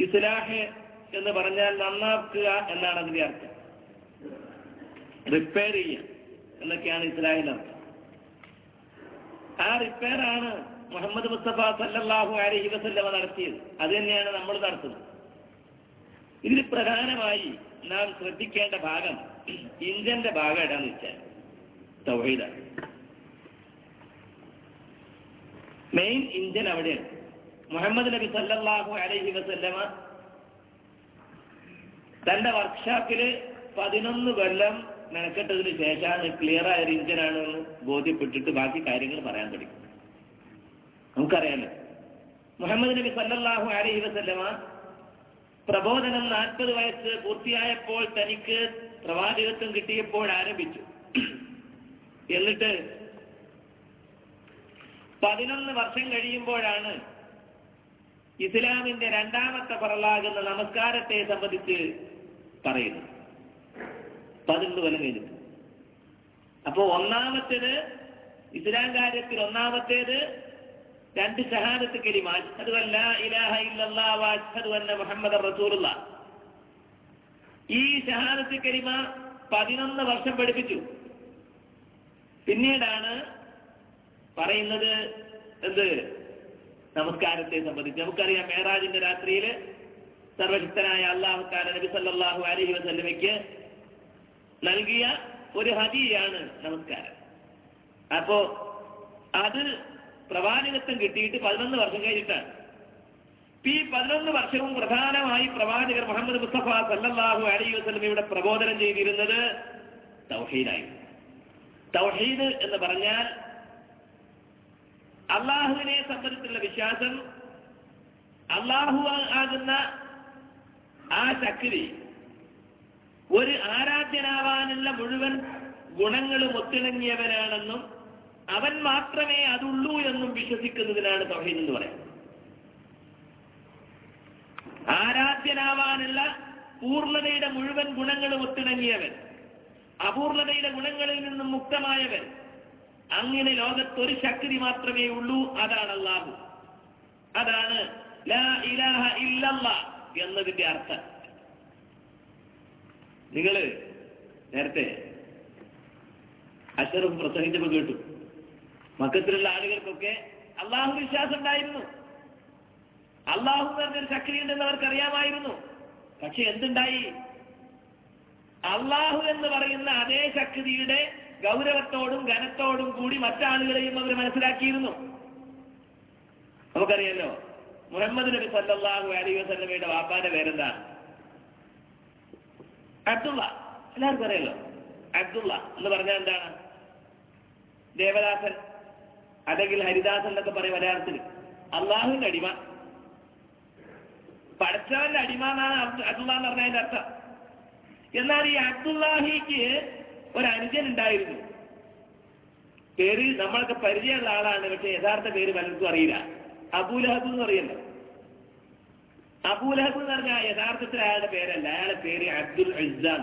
Islah എന്ന് പറഞ്ഞാൽ നന്നാക്കുക എന്നാണ് അതിന്റെ അർത്ഥം. റിപ്പയർ ചെയ്യുക എന്നൊക്കെയാണ് ഇസ്ലാഹിന്റെ അർത്ഥം. ആ റിപ്പയർ ആണ് മുഹമ്മദ് മുസ്തഫ സല്ലാഹു അലൈഹി വസല്ലമ നടത്തിയത്. അത് തന്നെയാണ് നമ്മൾ നടത്തുന്നത്. ഇതിൽ പ്രധാനമായി നാം ശ്രദ്ധിക്കേണ്ട ഭാഗം ഇഞ്ചന്റെ ഭാഗം ഏതാന്ന് വെച്ചാൽ തൗഹീദാണ്. മെയിൻ ഇഞ്ചൻ അവിടെയാണ്. മുഹമ്മദ് നബി സല്ലാഹു അലൈഹി വസല്ലമ തന്റെ വർക്ക്ഷോപ്പിൽ പതിനൊന്ന് കൊല്ലം മെനക്കെട്ടതിന് ശേഷമാണ് ക്ലിയർ ആയ ഒരു ഇഞ്ചനാണ് ബോധ്യപ്പെട്ടിട്ട് ബാക്കി കാര്യങ്ങൾ പറയാൻ തുടങ്ങി. നമുക്കറിയാലോ. മുഹമ്മദ് നബി സല്ലാഹു അലൈഹി വസല്ലമ പ്രബോധനം നാൽപ്പത് വയസ്സ് പൂർത്തിയായപ്പോൾ തനിക്ക് പ്രവാചകത്വം കിട്ടിയപ്പോൾ ആരംഭിച്ചു. എന്നിട്ട് പതിനൊന്ന് വർഷം കഴിയുമ്പോഴാണ് ഇസ്ലാമിന്റെ രണ്ടാമത്തെ പറലാകുന്ന നമസ്കാരത്തെ സംബന്ധിച്ച് പറയുന്നു. പതിനൊന്ന് കൊല്ലം കഴിഞ്ഞിട്ട്. അപ്പോ ഒന്നാമത്തേത് ഇസ്ലാം കാര്യത്തിൽ ഒന്നാമത്തേത് രണ്ട് ഷഹാദത്ത് കലിമ അഷ്ഹദു ലാ ഇലാഹ ഇല്ലല്ലാഹ് വ മുഹമ്മദർ റസൂലുള്ളാഹ് ഈ ഷഹാദത്ത് കലിമ പതിനൊന്ന് വർഷം പഠിപ്പിച്ചു. പിന്നീടാണ് പറയുന്നത് എന്ത്? നമസ്കാരത്തെ സംബന്ധിച്ച്. നമുക്കറിയാം മേറാജിന്റെ രാത്രിയിൽ സർവശക്തനായ അള്ളാഹു താല നബി സല്ലാഹു അലൈഹി വസല്ലമയ്ക്ക് നൽകിയ ഒരു ഹദിയാണ് നമസ്കാരം. അപ്പോ അത് പ്രവാചകത്വം കിട്ടിയിട്ട് പതിനൊന്ന് വർഷം കഴിഞ്ഞിട്ടാണ്. ഈ പതിനൊന്ന് വർഷവും പ്രധാനമായി പ്രവാചകർ മുഹമ്മദ് മുസ്തഫ സല്ലല്ലാഹു അലൈഹി ഇവിടെ പ്രബോധനം ചെയ്തിരുന്നത് തൗഹീദായി തൗഹീദ് എന്ന് പറഞ്ഞാൽ അള്ളാഹുവിനെ സംബന്ധിച്ചുള്ള വിശ്വാസം അള്ളാഹു ആകുന്ന ആ ശക്തി ഒരു ആരാധ്യനാവാനുള്ള മുഴുവൻ ഗുണങ്ങളും ഒത്തിണങ്ങിയവനാണെന്നും അവൻ മാത്രമേ അതുള്ളൂ എന്നും വിശ്വസിക്കുന്നതിനാണ് തൗഹീദ് എന്ന് പറയുന്നത്. ആരാധ്യനാവാനുള്ള പൂർണതയുടെ മുഴുവൻ ഗുണങ്ങളും ഒത്തിണങ്ങിയവൻ അപൂർണതയുടെ ഗുണങ്ങളിൽ നിന്നും മുക്തമായവൻ അങ്ങനെ ലോകത്തൊരു ശക്തി മാത്രമേ ഉള്ളൂ. അതാണ് അള്ളാഹു അതാണ് എന്നതിന്റെ അർത്ഥം. നിങ്ങൾ നേരത്തെ അഷറും പ്രസംഗിച്ചപ്പോ കേട്ടു. മക്കത്തിലുള്ള ആളുകൾക്കൊക്കെ അള്ളാഹു വിശ്വാസം ഉണ്ടായിരുന്നു അള്ളാഹു പറഞ്ഞൊരു ശക്തി ഉണ്ടെന്ന് അവർക്കറിയാമായിരുന്നു. പക്ഷെ എന്തുണ്ടായി? അള്ളാഹു എന്ന് പറയുന്ന അതേ ശക്തിയുടെ ഗൗരവത്തോടും ഘനത്തോടും കൂടി മറ്റാളുകളെയും അവർ മനസ്സിലാക്കിയിരുന്നു. നമുക്കറിയാലോ മുഹമ്മദ് നബി സല്ലാഹു അലി വസല്ലമയുടെ വാപ്പാന്റെ പേരെന്താ? അബ്ദുള്ള. എല്ലാവർക്കും അറിയാലോ അബ്ദുള്ള എന്ന് പറഞ്ഞാൽ എന്താണ്? ദേവദാസൻ അല്ലെങ്കിൽ ഹരിദാസൻ എന്നൊക്കെ പറയും മലയാളത്തിൽ അള്ളാഹുവിന്റെ അടിമ. പഠിച്ചവന്റെ അടിമ എന്നാണ് അബ്ദുള്ള എന്ന് പറഞ്ഞതിന്റെ അർത്ഥം. എന്നാൽ ഈ അബ്ദുല്ലാഹിക്ക് ഒരു അനുജൻ ഉണ്ടായിരുന്നു പേര് നമ്മളൊക്കെ പരിചയമുള്ള ആളാണ് പക്ഷെ യഥാർത്ഥ പേര് പലർക്കും അറിയില്ല. അബൂലഹബ് എന്ന് പറയുന്നത് അബൂലഹബ് എന്ന് പറഞ്ഞാൽ യഥാർത്ഥത്തിൽ അയാളുടെ പേരല്ല അയാളുടെ പേര് അബ്ദുൽ ഇസാൻ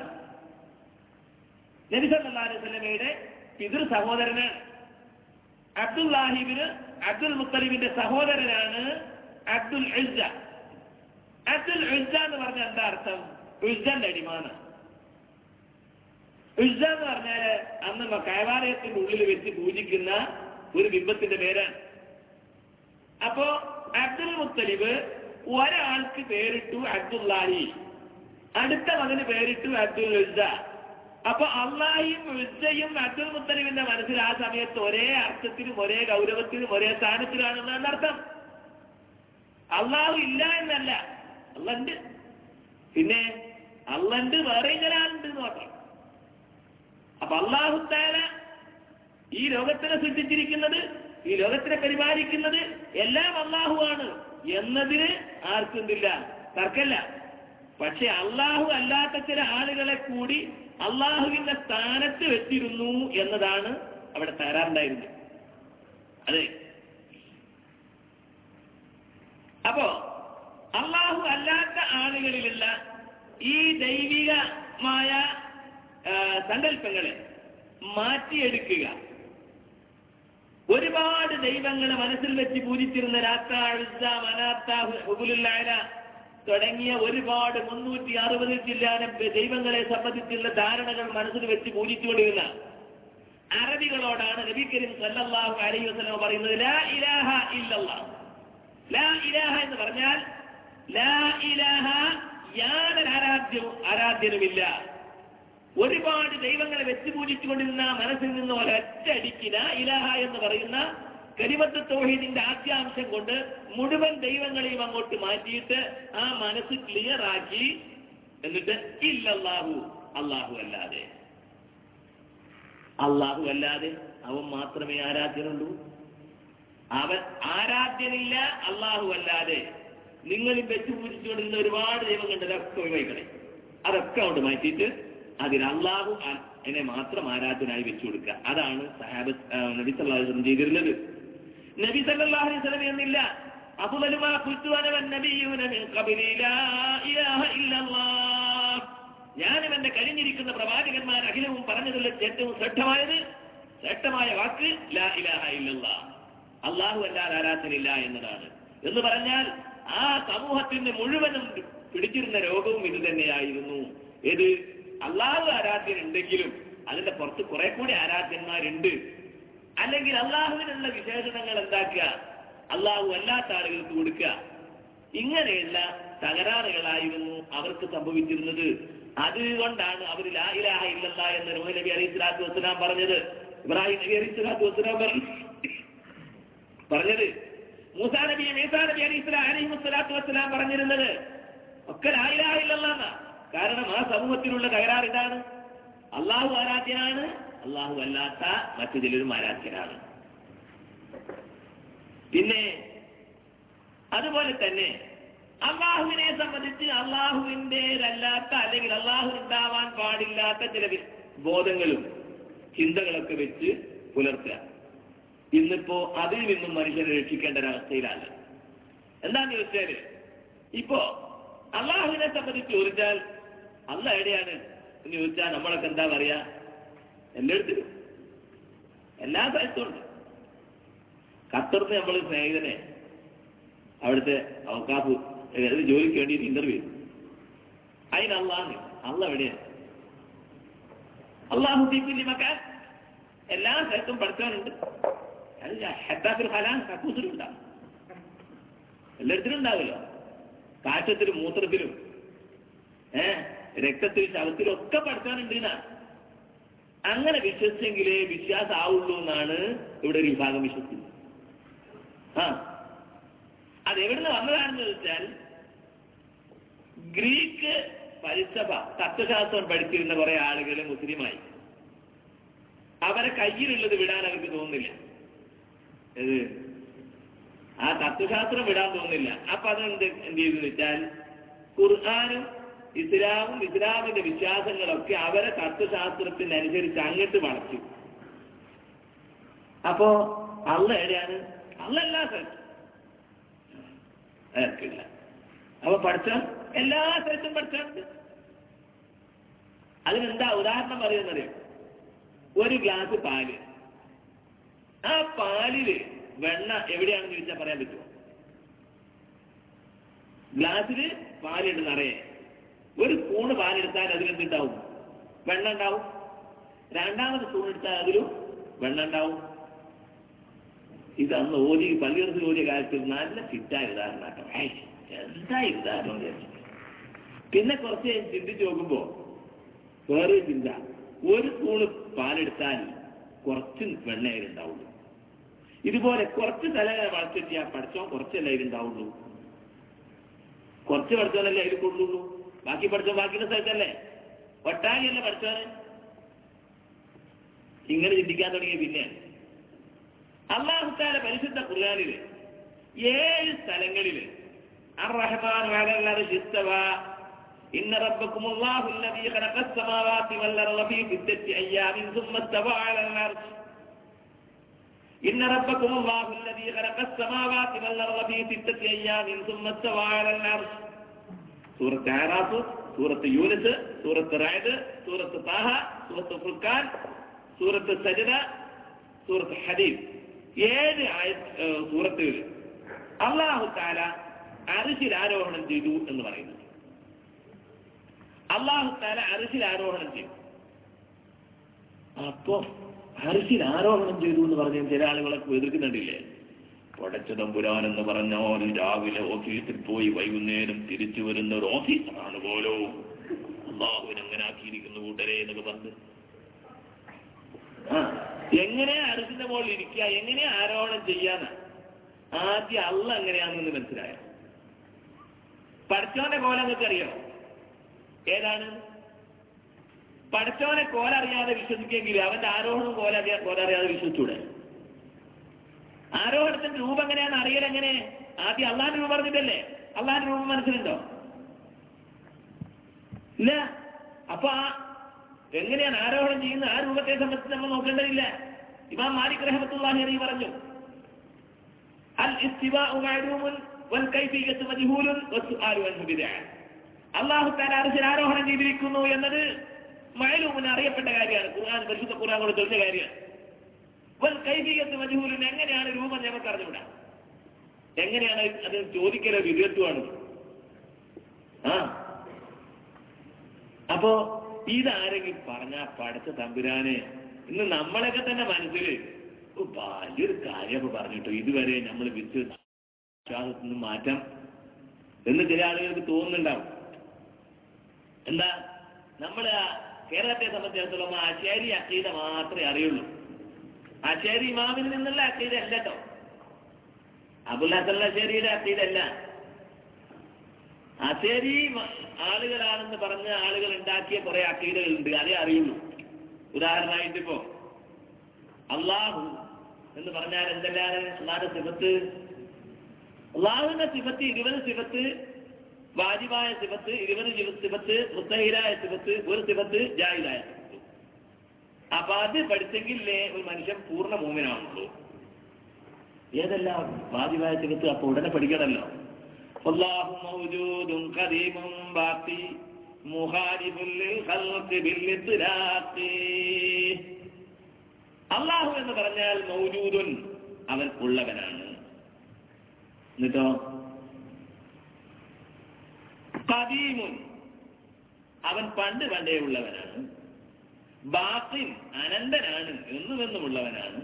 നബി സല്ലല്ലാഹു അലൈഹി വസല്ലമയുടെ പിതൃ സഹോദരനാണ്. അബ്ദുല്ലാഹിബിന് അബ്ദുൽ മുത്തലിബിന്റെ സഹോദരനാണ് അബ്ദുൽ അബ്ദുൽ എന്ന് പറഞ്ഞ എന്താ അർത്ഥം? അടിമാണ് ഇസ്സ എന്ന് പറഞ്ഞാൽ അന്ന് കൈവാലയത്തിന്റെ ഉള്ളിൽ വെച്ച് പൂജിക്കുന്ന ഒരു ബിംബത്തിന്റെ പേരാണ്. അപ്പോ അബ്ദുൽ മുത്തലിബ് ഒരാൾക്ക് പേരിട്ടു അബ്ദുല്ലാഹി. അടുത്ത മകന് പേരിട്ടു അബ്ദുൽ ഉസ അപ്പൊ അള്ളാഹിയും ഉസയും അബ്ദുൽ മുത്തലിബിന്റെ മനസ്സിൽ ആ സമയത്ത് ഒരേ അർത്ഥത്തിനും ഒരേ ഗൗരവത്തിനും ഒരേ സ്ഥാനത്തിലാണെന്നാണ് അർത്ഥം. അള്ളാഹു ഇല്ല എന്നല്ല. അള്ളണ്ട് പിന്നെ അള്ളണ്ട് വേറെ ഒരാളുണ്ട് എന്ന് മാത്രം. അപ്പൊ അള്ളാഹുത്താല ഈ ലോകത്തിനെ സൃഷ്ടിച്ചിരിക്കുന്നത് ഈ ലോകത്തിനെ പരിപാലിക്കുന്നത് എല്ലാം അള്ളാഹുവാണ് എന്നതിന് ആർക്കെന്തില്ല തർക്കല്ല. പക്ഷെ അള്ളാഹു അല്ലാത്ത ചില ആളുകളെ കൂടി അള്ളാഹുവിന്റെ സ്ഥാനത്ത് വെച്ചിരുന്നു എന്നതാണ് അവിടെ തരാറുണ്ടായിരുന്നത് അതെ. അപ്പോ അള്ളാഹു അല്ലാത്ത ആളുകളിലുള്ള ഈ ദൈവികമായ സങ്കല്പങ്ങളെ മാറ്റിയെടുക്കുക. ഒരുപാട് ദൈവങ്ങളെ മനസ്സിൽ വെച്ച് പൂജിച്ചിരുന്ന രാത്ത അഴുത്ത മനാത്ത ഹുബുലുല്ലായ തുടങ്ങിയ ഒരുപാട് മുന്നൂറ്റി അറുപത് ജില്ലാനം ദൈവങ്ങളെ സംബന്ധിച്ചുള്ള ധാരണകൾ മനസ്സിൽ വെച്ച് പൂജിച്ചുകൊണ്ടിരുന്ന അറബികളോടാണ് നബി കരീം സല്ലല്ലാഹു അലൈഹി വസല്ലം പറയുന്നത് ലാ ഇലാഹ ഇല്ലല്ലാ ലാ ഇലാഹ എന്ന് പറഞ്ഞാൽ ലാ ഇലാഹ യാതൊരു ആരാധ്യവും ആരാധ്യനുമില്ല. ഒരുപാട് ദൈവങ്ങളെ വെച്ച് പൂജിച്ചുകൊണ്ടിരുന്ന മനസ്സിൽ നിന്ന് ഒരൊറ്റ ലാ ഇലാഹ എന്ന് പറയുന്ന കരിമത്ത് തോഹീദിന്റെ ആദ്യാംശം കൊണ്ട് മുഴുവൻ ദൈവങ്ങളെയും അങ്ങോട്ട് മാറ്റിയിട്ട് ആ മനസ്സ് ക്ലിയർ ആക്കി എന്നിട്ട് ഇല്ലല്ലാഹു അള്ളാഹു അല്ലാതെ. അള്ളാഹു അല്ലാതെ അവൻ മാത്രമേ ആരാധ്യനുള്ളൂ അവൻ ആരാധ്യനില്ല അള്ളാഹു അല്ലാതെ. നിങ്ങളിൽ വെച്ച് പൂജിച്ചുകൊണ്ടിരുന്ന ഒരുപാട് ദൈവങ്ങളുണ്ട് അതൊക്കെ ഒഴിവായിക്കളെ. അതൊക്കെ അങ്ങോട്ട് മാറ്റിയിട്ട് അതിന് അള്ളാഹു എന്നെ മാത്രം ആരാധനായി വെച്ചു കൊടുക്കുക. അതാണ് സഹാബ് നബി സല്ലാഹുലം ചെയ്തിരുന്നത് നബി സല്ലാഹു അലൈഹി വസല്ലം എന്നില്ല. ഞാനും എന്റെ കഴിഞ്ഞിരിക്കുന്ന പ്രവാചകന്മാർ അഖിലവും പറഞ്ഞതുള്ള ഏറ്റവും ശ്രദ്ധമായത് ശ്രേഷ്ഠമായ വാക്ക് ലാ ഇലാഹ അള്ളാഹു അല്ലാതെ ആരാധനയില്ല എന്നതാണ്. എന്ന് പറഞ്ഞാൽ ആ സമൂഹത്തിന് മുഴുവനും പിടിച്ചിരുന്ന രോഗവും ഇത് തന്നെയായിരുന്നു ഏത് അള്ളാഹു ആരാധ്യൻ ഉണ്ടെങ്കിലും അതിന്റെ പുറത്ത് കുറെ കൂടി ആരാധ്യന്മാരുണ്ട്. അല്ലെങ്കിൽ അള്ളാഹുവിനുള്ള വിശേഷണങ്ങൾ എന്താക്കുക? അള്ളാഹു അല്ലാത്ത ആളുകൾക്ക് കൊടുക്കുക. ഇങ്ങനെയുള്ള തകരാറുകളായിരുന്നു അവർക്ക് സംഭവിച്ചിരുന്നത്. അതുകൊണ്ടാണ് അവർ ലാ ഇലാഹ ഇല്ലല്ല എന്ന് രോഹി നബി അലൈഹി സ്വലാത്തു വസ്സലാം പറഞ്ഞത്. ഇബ്രാഹിം നബി അലൈഹി സ്വലാത്തു വസ്സലാം പറഞ്ഞു. പറഞ്ഞത് മൂസാ നബി മീസാ നബി അലൈഹി അലൈഹി വസ്സലാം പറഞ്ഞിരുന്നത് ഒക്കെ ലാ ഇലാഹ ഇല്ലല്ലാന്ന. കാരണം ആ സമൂഹത്തിലുള്ള തകരാർ ഇതാണ്. അള്ളാഹു ആരാധ്യനാണ്? അള്ളാഹു അല്ലാത്ത മറ്റു ചിലരും ആരാധ്യനാണ്. പിന്നെ അതുപോലെ തന്നെ അള്ളാഹുവിനെ സംബന്ധിച്ച് അള്ളാഹുവിന്റെതല്ലാത്ത അല്ലെങ്കിൽ അള്ളാഹു ഉണ്ടാവാൻ പാടില്ലാത്ത ചില ബോധങ്ങളും ചിന്തകളൊക്കെ വെച്ച് പുലർത്തുക. ഇന്നിപ്പോ അതിൽ നിന്നും മനുഷ്യനെ രക്ഷിക്കേണ്ട ഒരവസ്ഥയിലാണ് എന്താന്ന് ചോദിച്ചാൽ ഇപ്പോ അള്ളാഹുവിനെ സംബന്ധിച്ച് ചോദിച്ചാൽ അല്ല എവിടെയാണ് എന്ന് ചോദിച്ചാൽ നമ്മളൊക്കെ എന്താ പറയാ? അടുത്ത് എല്ലാ സ്ഥലത്തും ഉണ്ട്. ഖത്തറിന് നമ്മൾ സ്നേഹിതനെ അവിടുത്തെ അവക്കാപ്പ് ജോലിക്ക് വേണ്ടി ഇന്റർവ്യൂ അതിന് അള്ളാഹ് അള്ള എവിടെയാണ് അള്ളാഹു ദീപില്ലി മക്കാൻ എല്ലാ സ്ഥലത്തും അത് ഹെത്താഫിൽ ഹലാൻ കക്കൂസിലുണ്ടാവും എല്ലായിടത്തിലും ഉണ്ടാവില്ല കാറ്റത്തിലും മൂത്രത്തിലും. ഏ രക്തത്തിലും ശവത്തിലും ഒക്കെ അങ്ങനെ വിശ്വസിച്ചെങ്കിലേ വിശ്വാസം ആവുള്ളൂ എന്നാണ് ഇവിടെ ഒരു വിഭാഗം വിശ്വസിക്കുന്നത്. ആ. അത് നിന്ന് വന്നതാണെന്ന് ചോദിച്ചാൽ ഗ്രീക്ക് പരിസഭ തത്വശാസ്ത്രം പഠിച്ചിരുന്ന കുറെ ആളുകൾ മുസ്ലിമായി. അവരെ കയ്യിലുള്ളത് വിടാൻ അവർക്ക് തോന്നുന്നില്ല. ഇത് ആ തത്വശാസ്ത്രം വിടാൻ തോന്നുന്നില്ല. അപ്പൊ അതെന്ത് എന്ത് ചെയ്തു വെച്ചാൽ ഖുർആാനും ഇസ്ലാമും ഇസ്ലാമിന്റെ വിശ്വാസങ്ങളൊക്കെ അവരെ തത്വശാസ്ത്രത്തിനനുസരിച്ച് അങ്ങോട്ട് വളച്ചു. അപ്പോ അള്ള എവിടെയാണ് അള്ള എല്ലാ അപ്പൊ പഠിച്ചാൽ എല്ലാ സ്ഥലത്തും പഠിച്ചാണ്ട്. അതിനെന്താ ഉദാഹരണം പറയുന്നത് ഒരു ഗ്ലാസ് പാൽ. ആ പാലിൽ വെണ്ണ എവിടെയാണെന്ന് ചോദിച്ചാൽ പറയാൻ പറ്റുമോ ഗ്ലാസ്സിൽ പാലിട്ട് നിറയെ ഒരു സ്പൂണ് പാലെടുത്താൽ അതിലെന്തുണ്ടാവും വെള്ളം ഉണ്ടാവും. രണ്ടാമത് സ്പൂൺ എടുത്താൽ അതിലും വെള്ളം ഉണ്ടാവും. അന്ന് ഓതി പള്ളിയർത്തിൽ ഓതിയ കാലത്തിൽ നല്ല ഫിറ്റായ ഉദാഹരണം എന്താ ഉദാഹരണം പിന്നെ കുറച്ച് ചിന്തിച്ചു നോക്കുമ്പോ വേറെ ചിന്ത. ഒരു സ്പൂണ് പാലെടുത്താൽ കുറച്ച് വെണ്ണയിലുണ്ടാവുള്ളൂ ഇതുപോലെ കുറച്ച് തല വളർത്തിച്ച് ആ പഠിച്ചോ കുറച്ചല്ലേ അതിലുണ്ടാവുള്ളൂ. കുറച്ച് പഠിച്ചോനല്ലേ അതിൽ കൊള്ളുള്ളൂ. ബാക്കി പഠിച്ചോ ബാക്കിയുടെ സ്ഥലത്തല്ലേ ഒട്ടാകിയല്ലേ പഠിച്ചോന് ഇങ്ങനെ ചിന്തിക്കാൻ തുടങ്ങിയ പിന്നെ അള്ളാഹുത്താല പരിശുദ്ധ ഖുർആാനില് ഏഴ് സ്ഥലങ്ങളില് الرحمن على العرش استوى إن ربكم الله الذي خلق السماوات والأرض في ستة أيام ثم استوى على العرش إن ربكم الله الذي خلق السماوات والأرض في ستة أيام ثم استوى على العرش സൂറത്ത് ആറാഫ് സൂറത്ത് യൂനിസ് സൂറത്ത് റായത് സൂറത്ത് താഹ സൂറത്ത് ഫുർഖാൻ സൂറത്ത് സജിത സൂറത്ത് ഹദീബ് ഏഴ് ആയ സൂറത്തുകൾ അള്ളാഹു താല അരിശിൽ ആരോഹണം ചെയ്തു എന്ന് പറയുന്നത് അള്ളാഹു താല അരിശിൽ ആരോഹണം ചെയ്തു. അപ്പോ അരിശിൽ ആരോഹണം ചെയ്തു എന്ന് പറഞ്ഞാൽ ചില ആളുകളൊക്കെ എതിർക്കുന്നുണ്ടില്ലേ പടച്ചതം പുരാൻ എന്ന് പറഞ്ഞാൽ രാവിലെ ഓഫീസിൽ പോയി വൈകുന്നേരം തിരിച്ചു വരുന്ന ഒരു ഓഫീസറാണ് പോലോ. അള്ളാഹുവിൻ അങ്ങനെ ആക്കിയിരിക്കുന്നു കൂട്ടരെ എന്നൊക്കെ പറഞ്ഞു. എങ്ങനെ അറിഞ്ഞ മുകളിൽ ഇരിക്കുക എങ്ങനെ ആരോപണം ചെയ്യാന്ന് ആദ്യം അള്ള എങ്ങനെയാണെന്ന് മനസ്സിലായോ? പഠിച്ചവന്റെ കോല നിങ്ങൾക്ക് അറിയോ? ഏതാണ്? പഠിച്ചവനെ കോല അറിയാതെ വിശ്വസിക്കെങ്കിൽ അവന്റെ ആരോഹണം കോല അറിയാ കോല അറിയാതെ വിശ്വസിച്ചൂടെ? ആരോഹണത്തിന്റെ രൂപം എങ്ങനെയാണ് അറിയൽ എങ്ങനെ? ആദ്യം അള്ളാന്റെ രൂപം പറഞ്ഞിട്ടല്ലേ അള്ളാന്റെ രൂപം മനസ്സിലുണ്ടോ? ഇല്ല. അപ്പൊ ആ എങ്ങനെയാണ് ആരോഹണം ചെയ്യുന്ന ആ രൂപത്തെ സംബന്ധിച്ച് നമ്മൾ നോക്കേണ്ടതില്ല. ഇമാം മാലിക് റഹമത്തുള്ളാഹി അലി പറഞ്ഞു അൽ അല്ലാഹു തആല അർശിൽ ആരോഹണം ചെയ്തിരിക്കുന്നു എന്നത് മഅലൂമിന് അറിയപ്പെട്ട കാര്യമാണ്. ഖുർആൻ പരിശുദ്ധ ഖുർആൻ കൊണ്ട് തെളിഞ്ഞ കാര്യമാണ്. കൈഫിയത്തു എങ്ങനെയാണ് രൂപം ഞങ്ങൾക്ക് അറിഞ്ഞുകൂടാ? എങ്ങനെയാണ് അത് ചോദിക്കലോ വിധേയത്വമാണ് ആ. അപ്പോ ഇതാരെങ്കിലും പറഞ്ഞ പഠിച്ച തമ്പുരാനെ ഇന്ന് നമ്മളൊക്കെ തന്നെ മനസ്സിൽ വലിയൊരു കാര്യമൊക്കെ പറഞ്ഞിട്ടോ ഇതുവരെ നമ്മൾ വിശ്വാസത്തിൽ നിന്ന് മാറ്റാം എന്ന് ചില ആളുകൾക്ക് തോന്നുന്നുണ്ടാവും. എന്താ? നമ്മൾ കേരളത്തെ സംബന്ധിച്ചിടത്തോളം ആശാരി അക്കീത മാത്രമേ അറിയുള്ളൂ. ആശാരി ഇമാമിൽ നിന്നുള്ള അക്കീത അല്ല കേട്ടോ അബുൽ ഹസൻ അക്കീതല്ല അശേരി ആളുകളാണെന്ന് പറഞ്ഞ ആളുകൾ ഉണ്ടാക്കിയ കുറെ അക്കീതകളുണ്ട് അതേ അറിയുള്ളൂ. ഉദാഹരണമായിട്ട് ഇപ്പോ അള്ളാഹു എന്ന് പറഞ്ഞാൽ എന്തെല്ലാം അള്ളാഹുടെ സിഫത്ത്. അള്ളാഹുവിന്റെ സിഫത്ത് ഇരുപത് സിഫത്ത് വാജിബായ സിഫത്ത് ഇരുപത് സിഫത്ത് മുത്തഹിരായ സിഫത്ത് ഒരു സിഫത്ത് ജാഹിദായ സിഫത്ത്. അപ്പൊ അത് പഠിച്ചെങ്കിലേ ഒരു മനുഷ്യൻ പൂർണ മൂമിനാണുള്ളൂ ഏതെല്ലാം വാദിവായത്തിനകത്ത് അപ്പൊ ഉടനെ പഠിക്കണല്ലോ. അള്ളാഹു എന്ന് പറഞ്ഞാൽ മൗജൂദുൻ അവൻ ഉള്ളവനാണ് എന്നിട്ടോ? കദീമുൻ അവൻ പണ്ട് പണ്ടേ ഉള്ളവനാണ്. ബാത്തിൻ അനന്തനാണ് എന്നും എന്നും ഉള്ളവനാണ്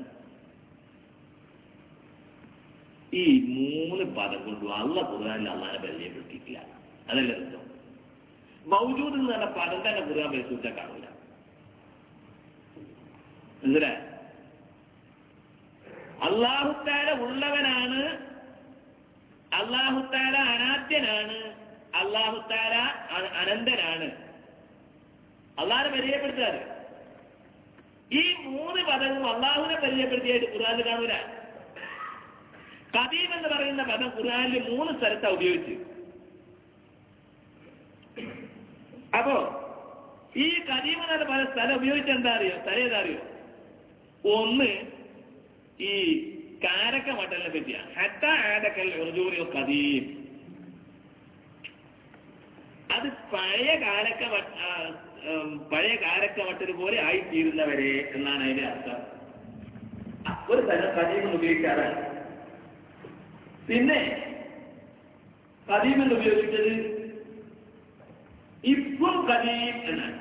ഈ മൂന്ന് പദം കൊണ്ടും അല്ല ഖുർആാനിൽ അള്ളാനെ പരിചയപ്പെടുത്തിയിട്ടില്ല അതല്ല അർത്ഥം മൗജൂദ് എന്ന് പറഞ്ഞ പദം തന്നെ ഖുർആൻ പരിശോധിച്ചാൽ കാണൂല. മനസ്സിലായ അള്ളാഹുത്താല ഉള്ളവനാണ് അള്ളാഹുത്താല അനാദ്യനാണ് അള്ളാഹുത്താല അനന്തനാണ്. അള്ളാഹാരെ പരിചയപ്പെടുത്താറ് ഈ മൂന്ന് പദവും അള്ളാഹുവിനെ പരിചയപ്പെടുത്തിയായിട്ട് ഖുർആാനിൽ കാണൂല. കദീം എന്ന് പറയുന്ന പദം ഖുർആാനിൽ മൂന്ന് സ്ഥലത്താണ് ഉപയോഗിച്ച്. അപ്പോ ഈ കദീം എന്ന പല സ്ഥലം ഉപയോഗിച്ച് എന്താ അറിയോ? സ്ഥലം ഏതാ അറിയോ? ഒന്ന് ഈ കാരക്ക മട്ടലിനെ പറ്റിയാണ് ഹത്ത ആടക്കൽ ഉറുജൂറിയോ കദീം അത് പഴയ കാലക്ക പഴയ കാരക്ക മട്ടൽ പോലെ ആയിത്തീരുന്നവരെ എന്നാണ് അതിന്റെ അർത്ഥം. ഒരു തരം കദീം ഉപയോഗിക്കാറാണ്. പിന്നെ കദീം എന്ന് ഉപയോഗിച്ചത് ഇപ്പം കദീം എന്നാണ്.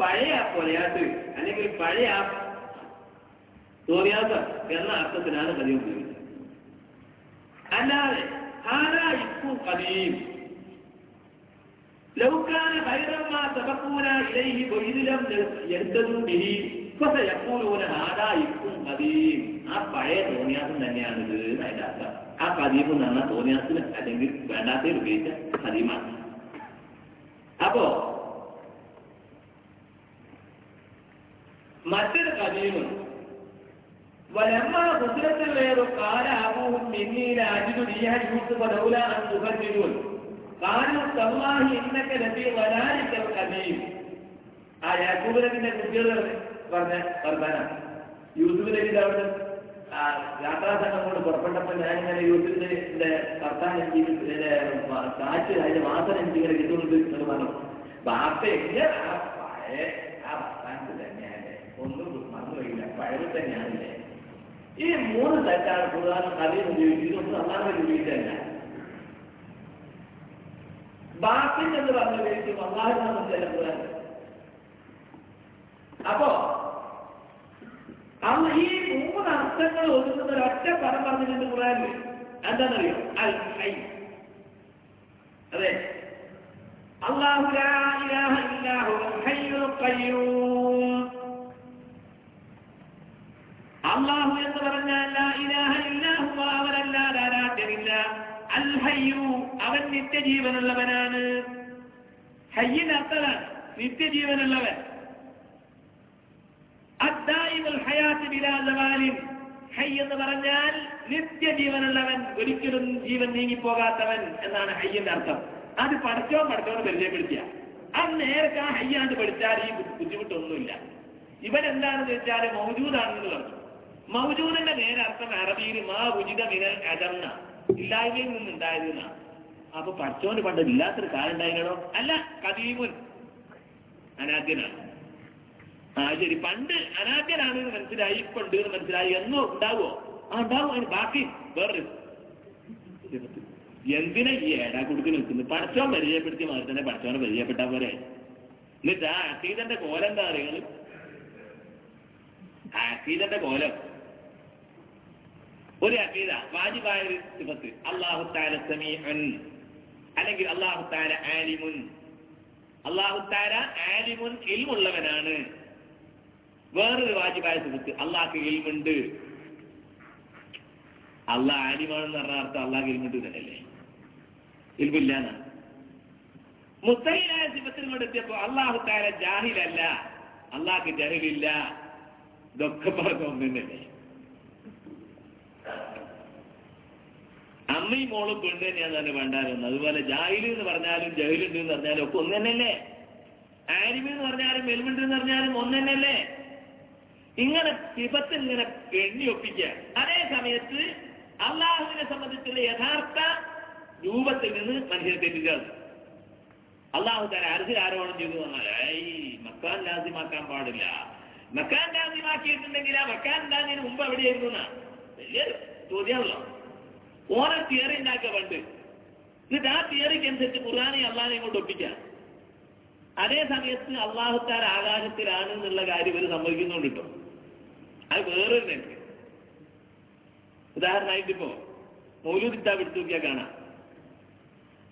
പഴയ ആ അല്ലെങ്കിൽ പഴയ തോന്നിയാത്ത എന്ന അർത്ഥത്തിലാണ് കദീം ഉപയോഗിച്ചത്. അല്ലാതെ ആരാ ഇപ്പം കദീം لو كان خيرا ما سبقونا إليه وإذ لم يهتدوا به فسيقولون هذا إفك قديم ആ പഴയ തോന്നിയാസം തന്നെയാണിത് അതിന്റെ അർത്ഥം ആ കദീം എന്ന് പറഞ്ഞാൽ തോന്നിയാസത്തിന് അല്ലെങ്കിൽ വേണ്ടാത്ത ഉപയോഗിച്ച കദീമാണ് അപ്പോ മറ്റൊരു കദീമും ولما فصلت الليل قال أبوهم إني لأجد ريح يوسف لولا أن تفجرون ഇന്നൊക്കെ നബി വരാനിക്കൽ കഥയും. ആ യാക്കൂബ് കുട്ടികൾ പറഞ്ഞ വർത്താനാണ് യൂസുഫ് അവിടെ യാത്രാസംഘങ്ങളോട് പുറപ്പെട്ടപ്പോൾ ഞാനിങ്ങനെ യൂട്യൂബിന്റെ ഭർത്താൻ എനിക്ക് കാറ്റ് അതിന്റെ വാസന എനിക്ക് ഇങ്ങനെ കിട്ടുന്നുണ്ട് എന്ന് പറഞ്ഞു. ബാപ്പ എങ്ങനെ ആ പഴയ ആ തന്നെയാണ് ഒന്നും ഈ മൂന്ന് തെറ്റാണ് പ്രധാനം കഥയും ഉപയോഗിച്ചത്. ഒന്നും അന്നാമത് ഉപയോഗിച്ചതല്ല ബാക്കി എന്ന് പറഞ്ഞ വ്യക്തി ഖുർആൻ. അപ്പോ അന്ന് ഈ മൂന്ന് അർത്ഥങ്ങൾ ഒതുക്കുന്ന ഒരൊറ്റ പദം പറഞ്ഞിട്ടുണ്ട് ഖുർആനിൽ. എന്താണെന്നറിയോ? അതെ. അള്ളാഹു എന്ന് പറഞ്ഞാൽ ഹയ്യു. അവൻ നിത്യജീവനുള്ളവനാണ്. ഹയ്യിന് അർത്ഥമാണ് നിത്യജീവനുള്ളവൻ. ഹൈ എന്ന് പറഞ്ഞാൽ നിത്യജീവനുള്ളവൻ. ഒരിക്കലും ജീവൻ നീങ്ങിപ്പോകാത്തവൻ എന്നാണ് ഹയ്യന്റെ അർത്ഥം. അത് പഠിച്ചോ പഠിച്ചോ പരിചയപ്പെടുത്തിയ. അത് നേരത്തെ ആ ഹയ്യാണ്ട് പഠിച്ചാൽ ഈ ബുദ്ധിമുട്ടൊന്നുമില്ല. ഇവൻ എന്താണെന്ന് വെച്ചാൽ മൗജൂദാണെന്ന് പറഞ്ഞു. മൗജൂദിന്റെ നേരെ അർത്ഥം അറബിയിൽ മാ ഉചിത മിനൽ ഇല്ലായ്മയിൽ നിന്നുണ്ടായതെന്ന അപ്പൊ പഠിച്ചോണ്ട് പണ്ട് ഇല്ലാത്തൊരു കാലം ഉണ്ടായിരുന്നോ അല്ല കദീമുൻ അനാദ്യനാണ്. ആ ശരി. പണ്ട് അനാദ്യനാണ് എന്ന് മനസ്സിലായി ഇപ്പൊ ഉണ്ട് എന്ന് മനസ്സിലായി. എന്നോ ഉണ്ടാവോ? ആ ഉണ്ടാവും. അതിന് ബാക്കി വേറെ എന്തിനാ ഈ ഏടാ കൊടുക്ക് നിൽക്കുന്നത്? പഠിച്ചോൻ പരിചയപ്പെടുത്തി മാറി തന്നെ പഠിച്ചോനെ പരിചയപ്പെട്ട പോരെ. എന്നിട്ട് ആ അസീതന്റെ കോലം എന്താ അറിയുന്നത് ആ അസീതന്റെ കോലം. ഒരു അഖീദ വാജിബായ ഒരു സിഫത്ത്. അള്ളാഹു താര സമീഅൻ അല്ലെങ്കിൽ അള്ളാഹു താര ആലിമുൻ. അള്ളാഹു താര ആലിമുൻ ഇൽമുള്ളവനാണ്. വേറൊരു വാജിബായ സുഹൃത്ത് അള്ളാഹ്ക്ക് ഇൽമുണ്ട്. അള്ളാഹ് ആലിമാണെന്ന് പറഞ്ഞ അർത്ഥം അള്ളാഹ് ഇൽമുണ്ട് തന്നെയല്ലേ? ഇൽമില്ലാന്ന. മുത്തഹിലായ സിഫത്തിൽ കൊണ്ട് എത്തിയപ്പോ അള്ളാഹു താര ജാഹിലല്ല. അള്ളാഹ്ക്ക് ജഹിലില്ല. ഇതൊക്കെ പറഞ്ഞ ഒന്നിനല്ലേ? അമ്മയും മോളും പെണ്ണ് തന്നെയാണ് തന്നെ വേണ്ടായിരുന്നു അതുപോലെ ജാഹിൽ എന്ന് പറഞ്ഞാലും ജഹിലുണ്ട് എന്ന് പറഞ്ഞാലും ഒക്കെ ഒന്ന് തന്നെയല്ലേ ആരിമി എന്ന് പറഞ്ഞാലും മെൽമുണ്ട് എന്ന് പറഞ്ഞാലും ഒന്ന് തന്നെയല്ലേ ഇങ്ങനെ സിബത്ത് ഇങ്ങനെ എണ്ണി ഒപ്പിക്കുക. അതേ സമയത്ത് അള്ളാഹുവിനെ സംബന്ധിച്ചുള്ള യഥാർത്ഥ രൂപത്തിൽ നിന്ന് മനുഷ്യരെ തെറ്റിച്ചത് അള്ളാഹു താൻ അർജിൽ ആരോപണം ചെയ്തു വന്നാൽ മക്കാൻ ലാസിമാക്കാൻ പാടില്ല. മക്കാൻ ലാസിമാക്കിയിട്ടുണ്ടെങ്കിൽ ആ മക്കാൻ രാജ്യം മുമ്പ് എവിടെയായിരുന്നു വലിയൊരു ചോദ്യമാണല്ലോ. ഓരോ തിയറി ഉണ്ടാക്കുക പണ്ട് എന്നിട്ട് ആ തിയറിക്ക് അനുസരിച്ച് ഖുർആാനെ അള്ളാഹിനെ കൊണ്ട് ഒപ്പിക്കാം അതേ സമയത്ത് അള്ളാഹുത്താർ ആകാശത്തിലാണ് എന്നുള്ള കാര്യം ഇവർ സമ്മതിക്കുന്നുണ്ട് കേട്ടോ അത് വേറൊരു നെറ്റ് ഉദാഹരണമായിട്ട് ഇപ്പോ മൗലൂദിത്താ എടുത്തു നോക്കിയാൽ കാണാം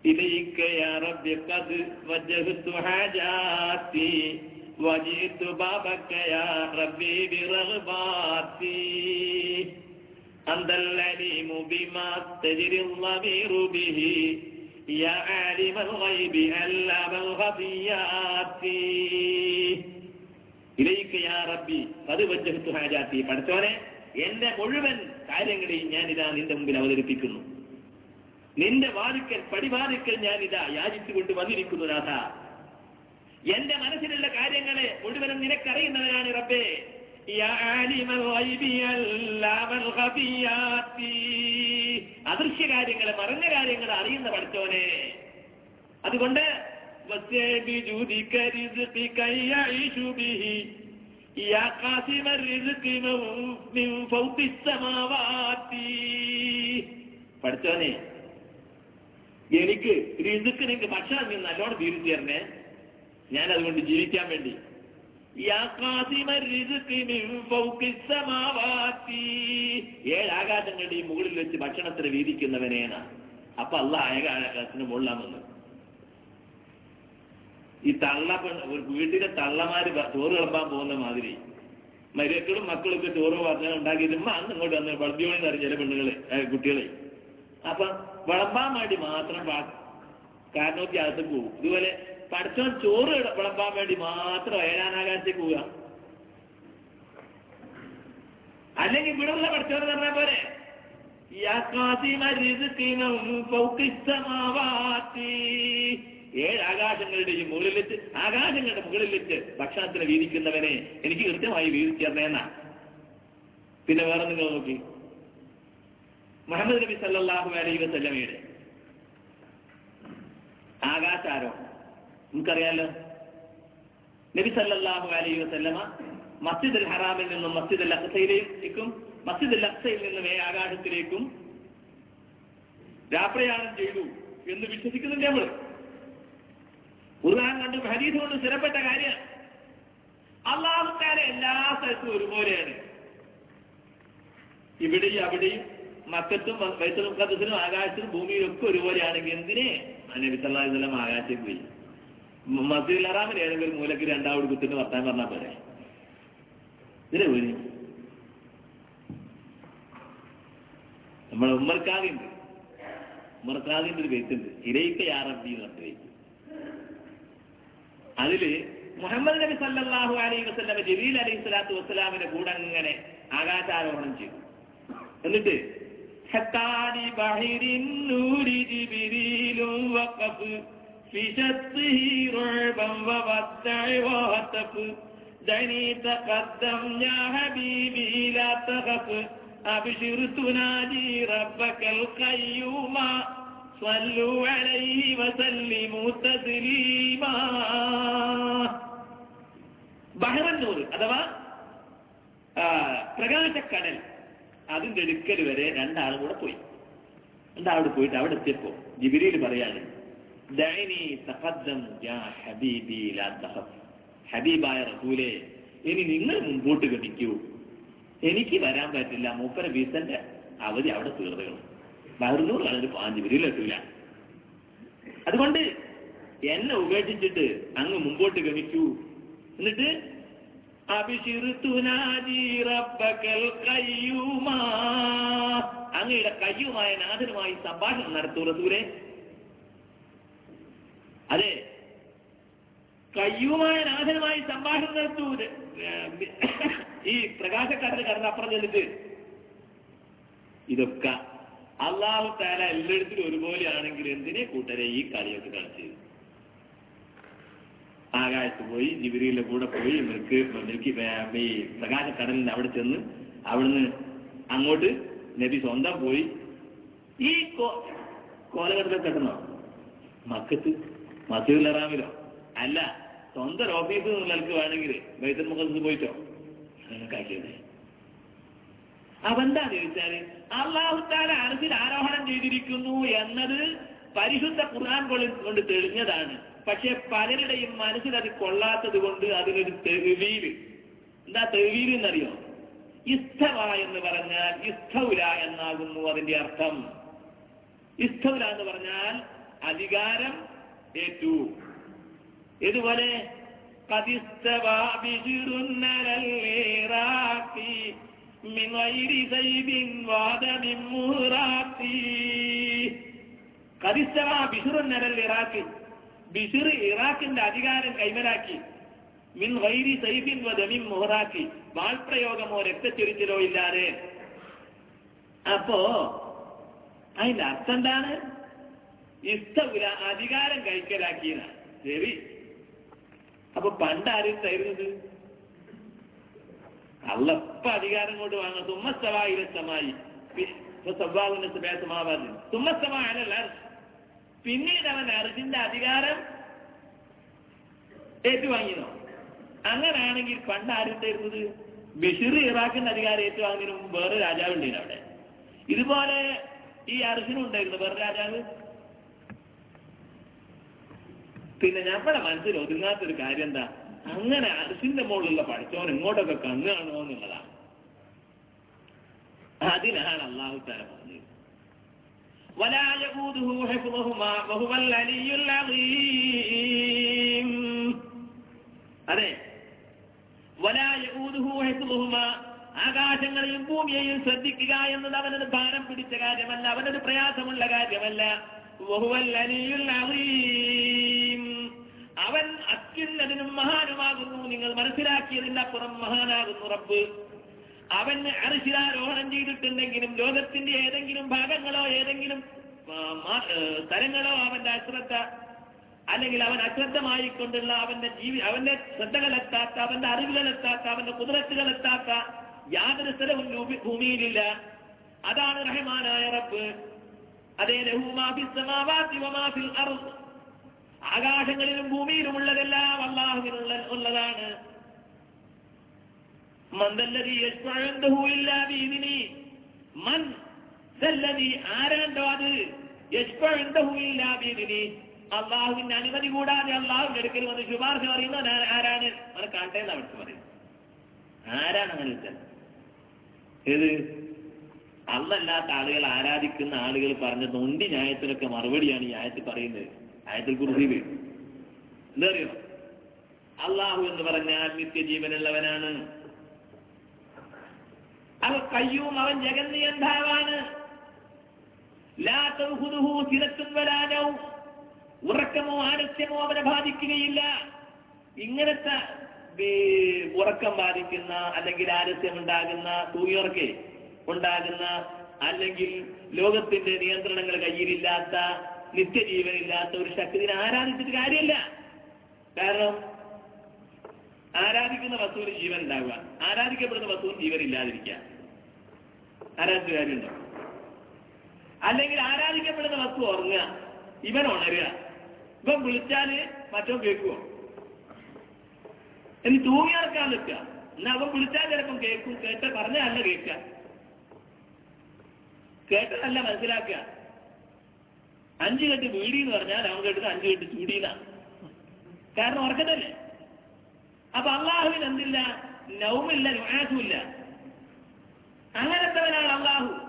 إليك يا رب قد وجهت حاجاتي وجئت بابك يا ربي برغباتي أنت العليم بما تجري الضمير به يا عالم الغيب علام الخفيات ഇലയിക്ക യാ റബ്ബി അത് വജ്ജഹത്തു ഹാജാത്തി പഠിച്ചോനെ എന്റെ മുഴുവൻ കാര്യങ്ങളെയും ഞാനിതാ നിന്റെ മുമ്പിൽ അവതരിപ്പിക്കുന്നു നിന്റെ വാതിക്കൽ പടിവാതിക്കൽ ഞാനിതാ യാചിച്ചുകൊണ്ട് വന്നിരിക്കുന്നു നാഥ എന്റെ മനസ്സിലുള്ള കാര്യങ്ങളെ മുഴുവനും നിനക്കറിയുന്നവനാണ് റബ്ബേ അദൃശ്യ കാര്യങ്ങളെ മറഞ്ഞ കാര്യങ്ങൾ അറിയുന്ന പഠിച്ചോനെ അതുകൊണ്ട് പഠിച്ചോനെ എനിക്ക് റിസുക്ക് നിങ്ങൾക്ക് ഭക്ഷണം നീ നല്ലോണം തീരുത്തരണേ ഞാൻ അതുകൊണ്ട് ജീവിക്കാൻ വേണ്ടി ഏഴ് മുകളിൽ വെച്ച് ഭക്ഷണത്തിന് വീതിക്കുന്നവനേന. അപ്പൊ അല്ല ഏകാകാശത്തിന് മുകളിലാമെന്ന് ഈ തള്ള വീട്ടിലെ തള്ളമാര് ചോറ് കിളമ്പാൻ പോകുന്ന മാതിരി. മരുക്കളും മക്കളൊക്കെ ചോറ് പറഞ്ഞാൽ ഉണ്ടാക്കിയിട്ട് ഉമ്മ അന്ന് ഇങ്ങോട്ട് വന്ന് വളർത്തിയോണെന്ന് അറിയാം ചില പെണ്ണുങ്ങളെ കുട്ടികളെ. അപ്പൊ വിളമ്പാൻ വേണ്ടി മാത്രം കാരണോത്തി അകത്തേക്ക് പോകും. ഇതുപോലെ പഠിച്ചോൻ ചോറ് വിളമ്പാൻ വേണ്ടി മാത്രം ഏഴാനാകാശത്തേക്ക് പോവുക. അല്ലെങ്കിൽ ഇവിടെ ഉള്ള പഠിച്ചോന്ന് പറഞ്ഞ പോലെ ഏഴാകാശങ്ങളുടെയും മുകളിൽ വെച്ച് ആകാശങ്ങളുടെ മുകളിൽ വെച്ച് ഭക്ഷണത്തിന് വീതിക്കുന്നവനെ എനിക്ക് കൃത്യമായി വീതിച്ചു തരണേന്നാ പിന്നെ വേറെ നിങ്ങൾ നോക്കി. മുഹമ്മദ് നബി സല്ലാഹു അലൈഹി വസല്ലമയുടെ ആകാശാരോഹണം. നമുക്കറിയാലോ നബി സല്ലാഹു അലൈഹി വസ്ലമ മസ്ജിദ് അൽ ഹറാമിൽ നിന്നും മസ്ജിദ് അൽ അഖസയിലേക്കും മസ്ജിദ് അൽ അക്സയിൽ നിന്നും ഏ ആകാശത്തിലേക്കും രാപ്രയാണം ചെയ്തു എന്ന് വിശ്വസിക്കുന്നുണ്ട് നമ്മൾ. ഖുർആൻ കണ്ട് ഹരീത് കൊണ്ട് സ്ഥിരപ്പെട്ട കാര്യമാണ്. അള്ളാഹുക്കാരെ എല്ലാ സ്ഥലത്തും ഒരുപോലെയാണ്. ഇവിടെയും അവിടെയും മക്കത്തും വൈത്തൽ കത്തത്തിനും ആകാശത്തിനും ഭൂമിയിലൊക്കെ ഒരുപോലെയാണെങ്കിൽ എന്തിനെ? നബി വസല്ലം ആകാശത്തേക്ക് പോയി. മസ്ജിദുൽ ഹറാമിൽ ഏതെങ്കിലും മൂലക്ക് രണ്ടാമത് കുത്തിന് വർത്താൻ പറഞ്ഞാൽ പോരെ? ഇതിലെ പോയി നമ്മളെ ഉമ്മർക്കാകുണ്ട് ഉമ്മർക്കാകിന്റെ ഒരു വെയ്ത്തുണ്ട് ഇരയിക്ക യാറബി എന്ന് പറഞ്ഞ വെയ്ത്ത് അതിൽ മുഹമ്മദ് നബി സല്ലാഹു അലൈഹി വസല്ലം ജലീൽ അലൈഹി സ്വലാത്തു വസ്സലാമിന്റെ കൂടെ അങ്ങനെ ആകാശാരോഹണം ചെയ്തു. എന്നിട്ട് ഹത്താനി ബഹിരിൻ നൂരി വഖഫ് في شطه رعبا وودع وهتف دعني تقدم يا حبيبي لا تخف أبشر تنادي ربك القيوم صلوا عليه وسلموا تسليما ബഹ്റന്നൂർ അഥവാ ആ, പ്രകാശക്കടൽ അതിന്റെ അടുക്കൽ വരെ രണ്ടാളും കൂടെ പോയി രണ്ടാളോട് പോയിട്ട് അവിടെ എത്തിയപ്പോ ജിബിരിയിൽ പറയാണ് ദൈനി തഖദ്ദം യാ ഹബീബി ലാ തഖഫ് ഹബീബായ റസൂലേ ഇനി നിങ്ങൾ മുമ്പോട്ട് ഗമിക്കൂ. എനിക്ക് വരാൻ പറ്റില്ല. മൂപ്പര വീസന്റെ അവധി അവിടെ തീർന്നുകളും ബഹർനൂർ കളഞ്ഞ് പാഞ്ചു ജിബിരിയിൽ എത്തൂല. അതുകൊണ്ട് എന്നെ ഉപേക്ഷിച്ചിട്ട് അങ്ങ് മുമ്പോട്ട് ഗമിക്കൂ. എന്നിട്ട് അങ്ങയുടെ കയ്യുമായ നാഥനുമായി സംഭാഷണം നടത്തൂ റസൂലെ. അതെ. കയ്യുമായ നാഥനുമായി സംഭാഷണം നടത്തൂ. ഈ പ്രകാശക്കാരന് കടന്നപ്പുറം ചെന്നിട്ട് ഇതൊക്കെ അള്ളാഹു താല എല്ലായിടത്തിലും ഒരുപോലെയാണെങ്കിൽ എന്തിനെ കൂട്ടരെ ഈ കളിയൊക്കെ കളിച്ചത് ആകാശത്ത് പോയി ജിബിരിയിലെ കൂടെ പോയി മിൽക്ക് മിൽക്കി ഈ പ്രകാശക്കടലിന്റെ അവിടെ ചെന്ന് അവിടുന്ന് അങ്ങോട്ട് നബി സ്വന്തം പോയി. ഈ കോലഘട്ടത്തിൽ കെട്ടണോ മക്കത്ത്. മസീദുൽ ഹറാമിലോ? അല്ല സ്വന്തം ഓഫീസിൽ നിന്നുള്ളവർക്ക് വേണമെങ്കിൽ ബൈത്തൽ മുഖത്ത് പോയിട്ടോ? അവന്താ ചോദിച്ചാൽ അള്ളാഹുത്താല അറസിൽ ആരോഹണം ചെയ്തിരിക്കുന്നു എന്നത് പരിശുദ്ധ ഖുർആൻ കൊണ്ട് തെളിഞ്ഞതാണ്. പക്ഷെ പലരുടെയും മനസ്സിൽ അത് കൊള്ളാത്തത് കൊണ്ട് അതിനൊരു തെവീര് എന്താ തെവീര് എന്നറിയോ? ഇസ്തവ എന്ന് പറഞ്ഞാൽ ഇസ്തൗല എന്നാകുന്നു അതിന്റെ അർത്ഥം. ഇസ്തൗല എന്ന് പറഞ്ഞാൽ അധികാരം ഏറ്റു ഇതുപോലെ ഇറാഖിന്റെ അധികാരം കൈമലാക്കി. മിൻ വൈരി സൈബിൻ വധമിൻ മുഹറാക്കി വാൾപ്രയോഗമോ രക്തച്ചൊരിച്ചിലോ ഇല്ലാതെ. അപ്പോ അതിന്റെ അർത്ഥം എന്താണ്? ഇഷ്ടവില അധികാരം കൈക്കലാക്കിയതാണ് ശരി. അപ്പൊ പണ്ട് ആരും തരുന്നത് അള്ളപ്പ അധികാരം കൊണ്ട് വാങ്ങും തുമ്മസ്തവായിരസമായി സവാവിന്റെ സമാവാദി തുമ്മസ്തമായല്ല പിന്നീട് അവൻ അർജിന്റെ അധികാരം ഏറ്റുവാങ്ങിയതോ? അങ്ങനെയാണെങ്കിൽ പണ്ട് ആരും തരുന്നത് ബഷീർ ഇറാഖിന്റെ അധികാരം ഏറ്റുവാങ്ങുന്നതിന് വേറെ രാജാവ് ഉണ്ടായിരുന്നു അവിടെ. ഇതുപോലെ ഈ അർജുനും ഉണ്ടായിരുന്നു. വേറെ രാജാവ്? പിന്നെ ഞമ്മടെ മനസ്സിൽ ഒതുങ്ങാത്തൊരു കാര്യം എന്താ? അങ്ങനെ അരിസിന്റെ മുകളിലുള്ള പഠിച്ചവൻ ഇങ്ങോട്ടൊക്കെ കണ്ണ് കാണുമോ എന്നുള്ളതാ. അതിനാണ് അള്ളാഹു താര പറഞ്ഞത്. അതെ. ആകാശങ്ങളെയും ഭൂമിയെയും ശ്രദ്ധിക്കുക എന്നത് അവനത് ഭാരം പിടിച്ച കാര്യമല്ല അവനത് പ്രയാസമുള്ള കാര്യമല്ല. അവൻ അത്യുന്നതിനും മഹാനുമാകുന്നു. നിങ്ങൾ മനസ്സിലാക്കിയതിന്റെ അപ്പുറം മഹാനാകുന്നു റബ്ബ്. അവൻ അരിശിലാരോഹണം ചെയ്തിട്ടുണ്ടെങ്കിലും ലോകത്തിന്റെ ഏതെങ്കിലും ഭാഗങ്ങളോ ഏതെങ്കിലും തരങ്ങളോ അവന്റെ അശ്രദ്ധ അല്ലെങ്കിൽ അവൻ അശ്രദ്ധമായിക്കൊണ്ടുള്ള അവന്റെ ജീവി അവന്റെ ശ്രദ്ധകളെത്താത്ത അവന്റെ അറിവുകളെത്താത്ത അവന്റെ കുതിരത്തുകളെത്താത്ത യാതൊരു സ്ഥലവും ഭൂമി- ഭൂമിയിലില്ല. അതാണ് റഹ്മാനായ റബ്ബ്. അതേ അർദ്. ആകാശങ്ങളിലും ഭൂമിയിലുമുള്ളതെല്ലാം അള്ളാഹുവിനുള്ള ഉള്ളതാണ്. അള്ളാഹുവിന്റെ അനുമതി കൂടാതെ അള്ളാഹുവിന്റെ അടുക്കൽ വന്ന് ശുപാർശ പറയുന്നത് ആരാണ്? അവനെ കാട്ടെ എന്ന് അവിടുത്തെ പറയും ആരാണ് അങ്ങനെ വെച്ചാൽ? ഏത്? അന്നല്ലാത്ത ആളുകൾ ആരാധിക്കുന്ന ആളുകൾ പറഞ്ഞ നൊണ്ടി ന്യായത്തിനൊക്കെ മറുപടിയാണ് ഈ ആയത്തിൽ പറയുന്നത്. ആയത്തിൽ കുറിച്ച് എന്തറിയോ അള്ളാഹു എന്ന് പറഞ്ഞാൽ നിത്യജീവനുള്ളവനാണ്. അവൻ കയ്യൂം അവൻ ജഗന്നിയന്താവാണ്. ഉറക്കമോ ആലസ്യമോ അവനെ ബാധിക്കുകയില്ല. ഇങ്ങനത്തെ ഉറക്കം ബാധിക്കുന്ന അല്ലെങ്കിൽ ആലസ്യം ഉണ്ടാകുന്ന തൂങ്ങിയുറക്കെ ഉണ്ടാകുന്ന അല്ലെങ്കിൽ ലോകത്തിന്റെ നിയന്ത്രണങ്ങൾ കയ്യിലില്ലാത്ത നിത്യജീവനില്ലാത്ത ഒരു ശക്തിനെ ആരാധിച്ചിട്ട് കാര്യമില്ല. കാരണം ആരാധിക്കുന്ന വസ്തുവിന് ജീവൻ ഉണ്ടാവുക. ആരാധിക്കപ്പെടുന്ന വസ്തുവിന് ജീവൻ ഇല്ലാതിരിക്കുക. ആരാധിച്ച കാര്യമുണ്ടോ? അല്ലെങ്കിൽ ആരാധിക്കപ്പെടുന്ന വസ്തു ഉറങ്ങുക. ഇവൻ ഉണരുക. ഇവൻ വിളിച്ചാൽ മറ്റോ കേൾക്കുമോ എനിക്ക് തൂങ്ങി ഇറക്കാൻ നിൽക്കുക. എന്നാ അവൻ വിളിച്ചാൽ ചിലപ്പം കേൾക്കും. കേട്ട പറഞ്ഞല്ല കേൾക്കുക. കേട്ടതല്ല മനസ്സിലാക്കുക. അഞ്ചു കെട്ട് വീടി എന്ന് പറഞ്ഞാൽ അവൻ കേട്ടത് അഞ്ചു കെട്ട് ചൂടിയിലാണ് കാരണം ഉറക്കത്തല്ലേ? അപ്പൊ അള്ളാഹുവിന് എന്തില്ല? നൗമില്ല നുഴാസുമില്ല അങ്ങനത്തവനാണ് അള്ളാഹു.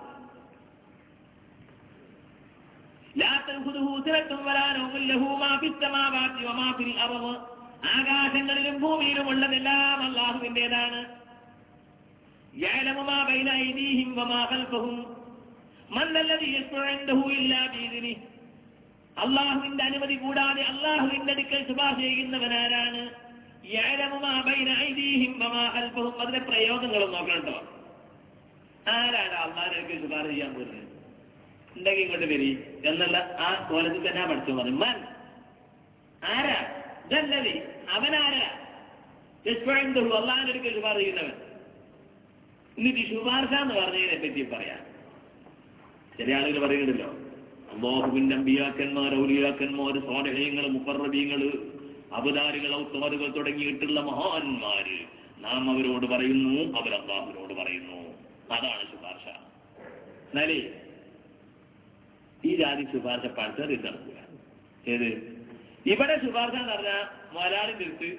ആകാശങ്ങളിലും ഭൂമിയിലും ഉള്ളതെല്ലാം അള്ളാഹുവിന്റേതാണ് ും അള്ളാഹുവിന്റെ അനുമതി കൂടാതെ അള്ളാഹുവിന്റെ അടുക്കൽ ശുപാർശ ചെയ്യുന്നവനാരാണ്? അതിന്റെ പ്രയോഗങ്ങളും നോക്കണുണ്ടോ? ആരാണ് അള്ളാഹിനൊക്കെ ശുപാർശ ചെയ്യാൻ പോകുന്നത് ഉണ്ടെങ്കിൽ ഇങ്ങോട്ട് വരി. എന്നുള്ള ആ കോലത്തിൽ തന്നെ പഠിച്ചു മതി മൻ. ആരാ? ഇതല്ലതി അവനാരാ? അള്ളാഹിന്റെ അടുക്കൽ ശുപാർശ ചെയ്യുന്നവൻ. എന്നിട്ട് ശുപാർശ എന്ന് പറഞ്ഞതിനെ പറ്റി പറയാം. ചില ആളുകൾ പറയുന്നുണ്ടല്ലോ. അള്ളാഹുവിന്റെ അമ്പിയാക്കന്മാർ ഔലിയാക്കന്മാർ സ്വാരഹ്യങ്ങൾ മുപ്പറബീങ്ങൾ അവതാരികൾ ഔത്തോറുകൾ തുടങ്ങിയിട്ടുള്ള മഹാന്മാര് നാം അവരോട് പറയുന്നു അവർ അള്ളാഹുവിനോട് പറയുന്നു. അതാണ് ശുപാർശ. എന്നാലേ ഈ ജാതി ശുപാർശ പഠിച്ചത് ഇത് ഏത്? ഇവിടെ ശുപാർശ എന്ന് പറഞ്ഞാൽ മലയാളിന്റെ അടുത്ത്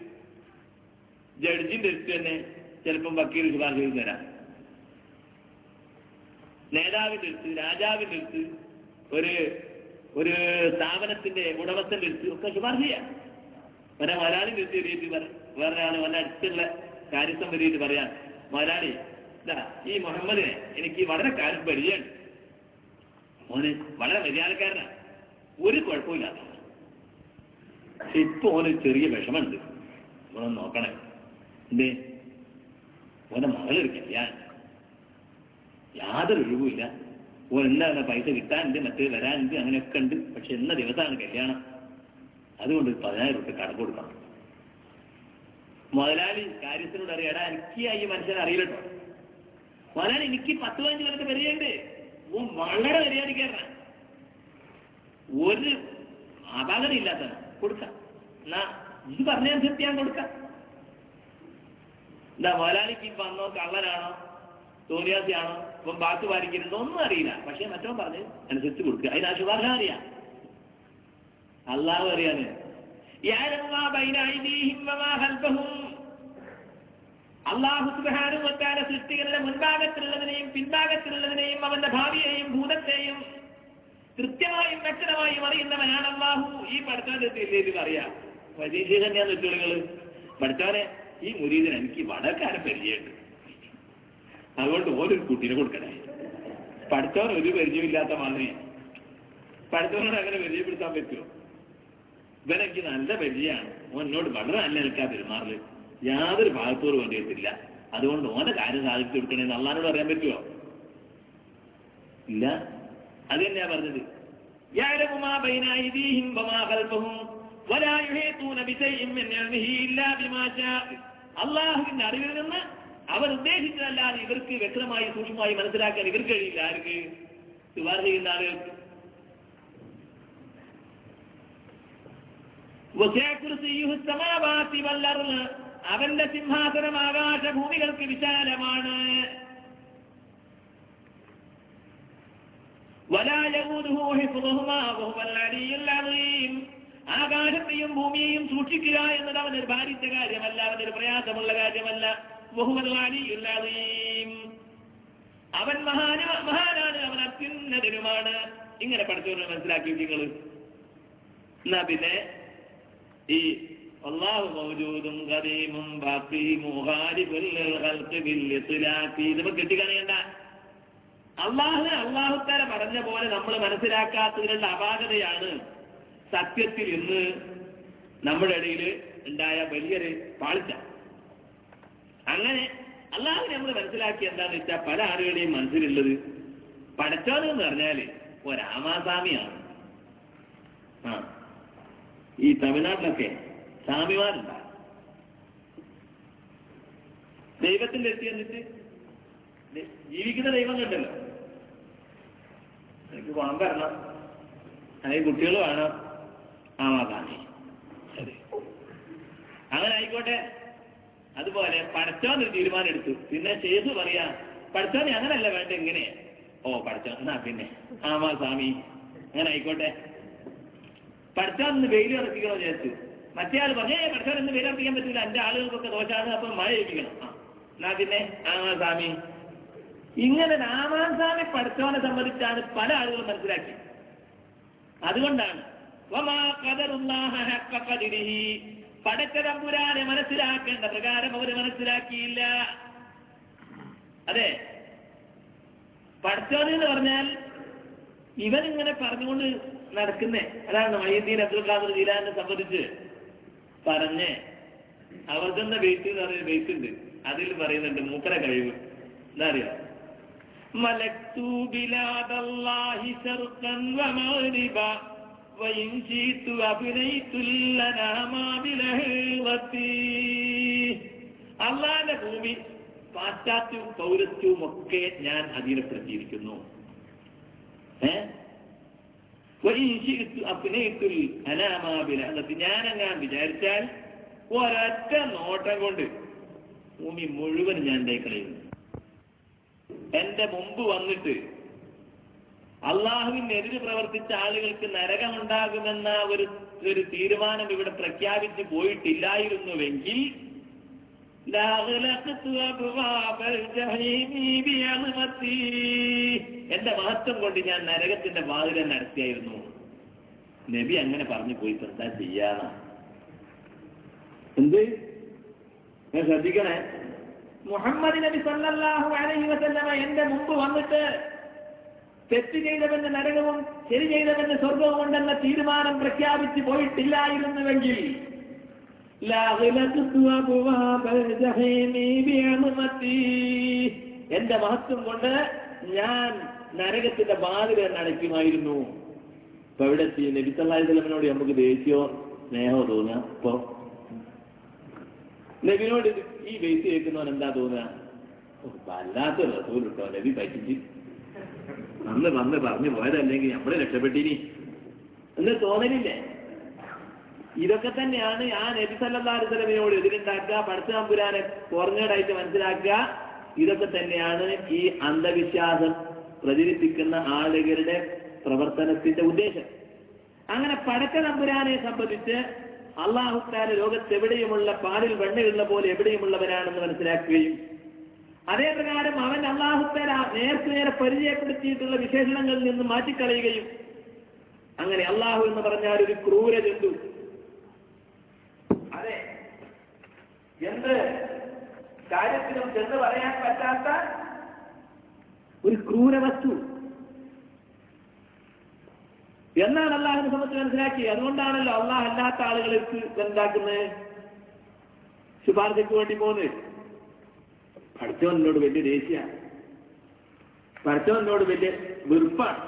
ജഡ്ജിന്റെ അടുത്ത് തന്നെ ചിലപ്പം വക്കീൽ ശുപാർശ ചെയ്ത് തരാം. നേതാവിന്റെ അടുത്ത് രാജാവിന്റെ അടുത്ത് ഒരു ഒരു സ്ഥാപനത്തിന്റെ ഉടമസ്ഥന്റെ അടുത്ത് ഒക്കെ ശുപാർശ ചെയ്യാം വരെ മലയാളി വിളിച്ച് രീതി പറ- വേറെ ആൾ വല്ല അടുത്തുള്ള കാര്യത്വം വരിയിട്ട് പറയാം മലയാളി ഈ മുഹമ്മദിനെ എനിക്ക് വളരെ കാലം പരിചയമുണ്ട്. ഓന് വളരെ മര്യാദക്കാരനാണ് ഒരു കുഴപ്പമില്ലാത്ത ഇപ്പൊ ഓന് ചെറിയ വിഷമുണ്ട് ഓനൊന്ന് നോക്കണേ. എന്തേ? ഓന്റെ മകളൊരു കല്യാണം. യാതൊരു ഒഴിവുമില്ല. എന്താണ് പൈസ കിട്ടാനുണ്ട് മറ്റേ വരാനുണ്ട് അങ്ങനെയൊക്കെ ഉണ്ട്. പക്ഷെ എന്ന ദിവസമാണ് കല്യാണം. അതുകൊണ്ട് പതിനായിരം റുപ്യ കടം കൊടുക്കണം. മുതലാളി കാര്യത്തിനോട് അറിയാടാ എനിക്ക് ഈ മനുഷ്യനെ അറിയില്ലട്ടോ മുതലാളി എനിക്ക് പത്ത് പതിനഞ്ച് പേർക്ക് പരിചയമുണ്ട്. ഓൻ വളരെ മര്യാദക്കാരനാണ് ഒരു അപാകത ഇല്ലാത്ത കൊടുക്കാം. എന്നാ ഇത് പറഞ്ഞനുസരിച്ച് ഞാൻ കൊടുക്കാം. എന്താ മുതലാളിക്ക് ഇപ്പൊ അന്നോ കള്ളനാണോ? തോന്നിയാസിയാണോ ഇപ്പം പാട്ട് വാരിക്കരുതോ ഒന്നും അറിയില്ല. പക്ഷെ മറ്റോ പറഞ്ഞ് അനുസരിച്ച് കൊടുക്കുക അതിന് ആ ശുപാർശ അറിയാം. അള്ളാഹു അറിയാന്. അള്ളാഹു സുബാനുവത്താല സൃഷ്ടികളുടെ മുൻഭാഗത്തിലുള്ളതിനെയും പിൻഭാഗത്തിലുള്ളതിനെയും അവന്റെ ഭാവിയെയും ഭൂതത്തെയും കൃത്യമായും വ്യക്തമായും അറിയുന്നവനാണ് അള്ളാഹു. ഈ പഠിത്തത്തിൽ അറിയാം പരീക്ഷ തന്നെയാന്ന് വെച്ചോളുകൾ പഠിച്ചവനെ ഈ മുരീതിന് എനിക്ക് വടക്കാരെ പരിചയമുണ്ട്. അതുകൊണ്ട് ഓരൊരു കുട്ടീനെ കൊടുക്കണേ. പഠിച്ചവർ ഒരു പരിചയമില്ലാത്ത മാതിരി. പഠിച്ചവരോട് അങ്ങനെ പരിചയപ്പെടുത്താൻ പറ്റുമോ ഇവനെനിക്ക് നല്ല പരിചയമാണ്. ഓൻ എന്നോട് വളരെ നല്ല നിൽക്കാൻ പെരുമാറിൽ. യാതൊരു ഭാഗത്തോട് വേണ്ടി അതുകൊണ്ട് ഓന്റെ കാര്യം സാധിച്ചു കൊടുക്കണേ അള്ളഹാനോട് അറിയാൻ പറ്റുമോ ഇല്ല. അത് തന്നെയാ പറഞ്ഞത്. അള്ളാഹുവിന്റെ അറിവിൽ നിന്ന് അവർ ഉദ്ദേശിച്ചതല്ലാതെ ഇവർക്ക് വ്യക്തമായി സൂക്ഷ്മമായി മനസ്സിലാക്കാൻ ഇവർക്ക് കഴിയില്ല. ആർക്ക്? ശുപാർശ ചെയ്യുന്ന ആളുകൾക്ക് അവന്റെ സിംഹാസനം ആകാശഭൂമികൾക്ക് വിശാലമാണ്. ആകാശത്തെയും ഭൂമിയെയും സൂക്ഷിക്കുക എന്നത് അവനൊരു ഭാരിച്ച കാര്യമല്ല അവനൊരു പ്രയാസമുള്ള കാര്യമല്ല. അവൻ മഹാന മഹാനാണ് അവൻ അത്യുന്നതനുമാണ്. ഇങ്ങനെ പഠിച്ചവരെ മനസ്സിലാക്കി നിങ്ങൾ എന്നാ പിന്നെ ഈ അള്ളാഹു മൗജൂദും ഖദീമും ബാഖിയും മുഖാലിഫുൽ ലിൽ ഖൽഖി ബിൽ ഇത്ലാഖി ഇത് നമുക്ക് കെട്ടിക്കാണേണ്ട അള്ളാഹു അള്ളാഹുത്താര പറഞ്ഞ പോലെ നമ്മൾ മനസ്സിലാക്കാത്തതിനുള്ള അപാകതയാണ് സത്യത്തിൽ ഇന്ന് നമ്മുടെ ഇടയിൽ ഉണ്ടായ വലിയൊരു പാളിച്ച. അങ്ങനെ അല്ലാതെ നമ്മൾ മനസ്സിലാക്കി എന്താന്ന് വെച്ചാൽ പല ആളുകളുടെയും മനസ്സിലുള്ളത് പടച്ചോൻ എന്ന് പറഞ്ഞാൽ രാമാസ്വാമിയാണ്. ആ. ഈ തമിഴ്നാട്ടിലൊക്കെ സ്വാമിമാരുണ്ടാകും ദൈവത്തിന്റെ എത്തി എന്നിട്ട് ജീവിക്കുന്ന ദൈവം കണ്ടല്ലോ. എനിക്ക് ഗുണം വരണം. അല്ലെങ്കിൽ കുട്ടികൾ വേണം. ശരി. അങ്ങനെ ആയിക്കോട്ടെ. അതുപോലെ പഠിച്ചോൻ ഒരു തീരുമാനം എടുത്തു പിന്നെ ചെയ്തു പറയാ പഠിച്ചോനെ അങ്ങനല്ല വേണ്ട എങ്ങനെ ഓ പഠിച്ചോ. എന്നാ പിന്നെ. ആമാ സ്വാമി. അങ്ങനെ ആയിക്കോട്ടെ. പഠിച്ചോ ഒന്ന് വെയിൽ ഇറക്കിക്കണോ വിചാരിച്ചു. മറ്റേ ആൾ പറഞ്ഞേ പഠിച്ചോ ഇന്ന് വെയിൽ ഇറക്കിക്കാൻ പറ്റില്ല എന്റെ ആളുകൾക്കൊക്കെ ദോഷമാണ് അപ്പൊ മഴ ഏൽപ്പിക്കണം എന്നാ പിന്നെ ആമാ സ്വാമി. ഇങ്ങനെ രാമാസാമി പഠിച്ചവനെ സംബന്ധിച്ചാണ് പല ആളുകളും മനസ്സിലാക്കി അതുകൊണ്ടാണ് വമാ ഖദറുല്ലാഹ ഹഖ്ഖ ഖദ്രിഹി. പടച്ച തമ്പുരാനെ മനസ്സിലാക്കേണ്ട പ്രകാരം അവർ മനസ്സിലാക്കിയില്ല. അതെ. പഠിച്ചവന് എന്ന് പറഞ്ഞാൽ ഇവൻ ഇങ്ങനെ പറഞ്ഞുകൊണ്ട് നടക്കുന്നേ. അതാണ് മഹീദ്ദീൻ അബ്ദുൽ ഖാദർ ജീലാനെ സംബന്ധിച്ച് പറഞ്ഞ്. അവർക്കെന്ന ബേസ് എന്ന് പറയുന്ന ബേസ് ഉണ്ട്. അതിൽ പറയുന്നുണ്ട് മൂക്കര കഴിവ്. എന്താ അറിയോ മലക്തു ബിലാദല്ലാഹി ശർഖൻ വമഗ്രിബ وإن شئت أبنيت لنا بلهوتي അള്ളാന്റെ ഭൂമി പാശ്ചാത്യവും പൗരത്വവും ഒക്കെ ഞാൻ അധീനപ്പെടുത്തിയിരിക്കുന്നു ഏ അഭിനയിത്തുൽ അനാമാബില എന്നിട്ട് ഞാനങ്ങാൻ വിചാരിച്ചാൽ ഒരൊറ്റ നോട്ടം കൊണ്ട് ഭൂമി മുഴുവൻ ഞാൻ ഉണ്ടായി കളയുന്നു എന്റെ മുമ്പ് വന്നിട്ട് അള്ളാഹുവിനെതിര് പ്രവർത്തിച്ച ആളുകൾക്ക് നരകമുണ്ടാകുമെന്ന ഒരു ഒരു തീരുമാനം ഇവിടെ പ്രഖ്യാപിച്ചു പോയിട്ടില്ലായിരുന്നുവെങ്കിൽ. എന്റെ മഹത്വം കൊണ്ട് ഞാൻ നരകത്തിന്റെ വാതിൽ നടത്തിയായിരുന്നു. നബി അങ്ങനെ പറഞ്ഞു പോയി എന്താ ചെയ്യാന്ന എന്ത്? ഞാൻ ശ്രദ്ധിക്കണേ. മുഹമ്മദ് നബി സല്ലാഹു അലൈഹി വസല്ലമ എന്റെ മുമ്പ് വന്നിട്ട് തെറ്റ് ചെയ്തവന്റെ നരകവും ശരി ചെയ്തവന്റെ സ്വർഗവും ഉണ്ടെന്ന തീരുമാനം പ്രഖ്യാപിച്ച് പോയിട്ടില്ലായിരുന്നുവെങ്കിൽ. എന്റെ മഹത്വം കൊണ്ട് ഞാൻ നരകത്തിന്റെ ബാധ്യത അടയ്ക്കുമായിരുന്നു ഇപ്പൊ ഇവിടെ എത്തി? നബി സല്ലല്ലാഹു അലൈഹി വസല്ലമയോട് നമുക്ക് ദേഷ്യമോ സ്നേഹമോ തോന്നുക? ഇപ്പൊ? നബിനോട് ഈ വേസ്റ്റ് കേൾക്കുന്നവൻ എന്താ തോന്നുക? വല്ലാത്ത റസൂൽ കേട്ടോ നബി പറ്റിച്ച്. അന്ന് വന്ന് പറഞ്ഞു പോയതല്ലെങ്കിൽ നമ്മളെ രക്ഷപ്പെട്ടിനി. എന്ന് തോന്നലില്ലേ? ഇതൊക്കെ തന്നെയാണ് ആ നബി വസല്ലമയോട് എതിരുണ്ടാക്കുക പഠിച്ച നമ്പുരാനെ കുറഞ്ഞതായിട്ട് മനസ്സിലാക്കുക. ഇതൊക്കെ തന്നെയാണ് ഈ അന്ധവിശ്വാസം പ്രചരിപ്പിക്കുന്ന ആളുകളുടെ പ്രവർത്തനത്തിന്റെ ഉദ്ദേശം. അങ്ങനെ പടക്ക നമ്പുരാനെ സംബന്ധിച്ച് അള്ളാഹുക്കാരെ ലോകത്തെവിടെയുമുള്ള പാലിൽ വെണ്ണയുള്ള പോലെ എവിടെയുമുള്ളവരാണെന്ന് മനസ്സിലാക്കുകയും അതേ പ്രകാരം അവൻ നേരത്തെ നേരെ പരിചയപ്പെടുത്തിയിട്ടുള്ള വിശേഷണങ്ങളിൽ നിന്ന് മാറ്റിക്കളയുകയും അങ്ങനെ അള്ളാഹു എന്ന് പറഞ്ഞാൽ ഒരു ക്രൂര ജന്തു. അതെ. എന്ത്? കാര്യത്തിനും ചെന്ന് പറയാൻ പറ്റാത്ത ഒരു ക്രൂര വസ്തു. എന്നാണ് അള്ളാഹിനെ സംബന്ധിച്ച് മനസ്സിലാക്കി അതുകൊണ്ടാണല്ലോ അള്ളാഹ് അല്ലാത്ത ആളുകൾക്ക് എന്താക്കുന്നത്? ശുപാർശയ്ക്ക് വേണ്ടി പോകുന്നത് പഠിച്ചവനോട് വലിയ ദേഷ്യ. പഠിച്ചവനോട് വലിയ വെറുപ്പാണ്.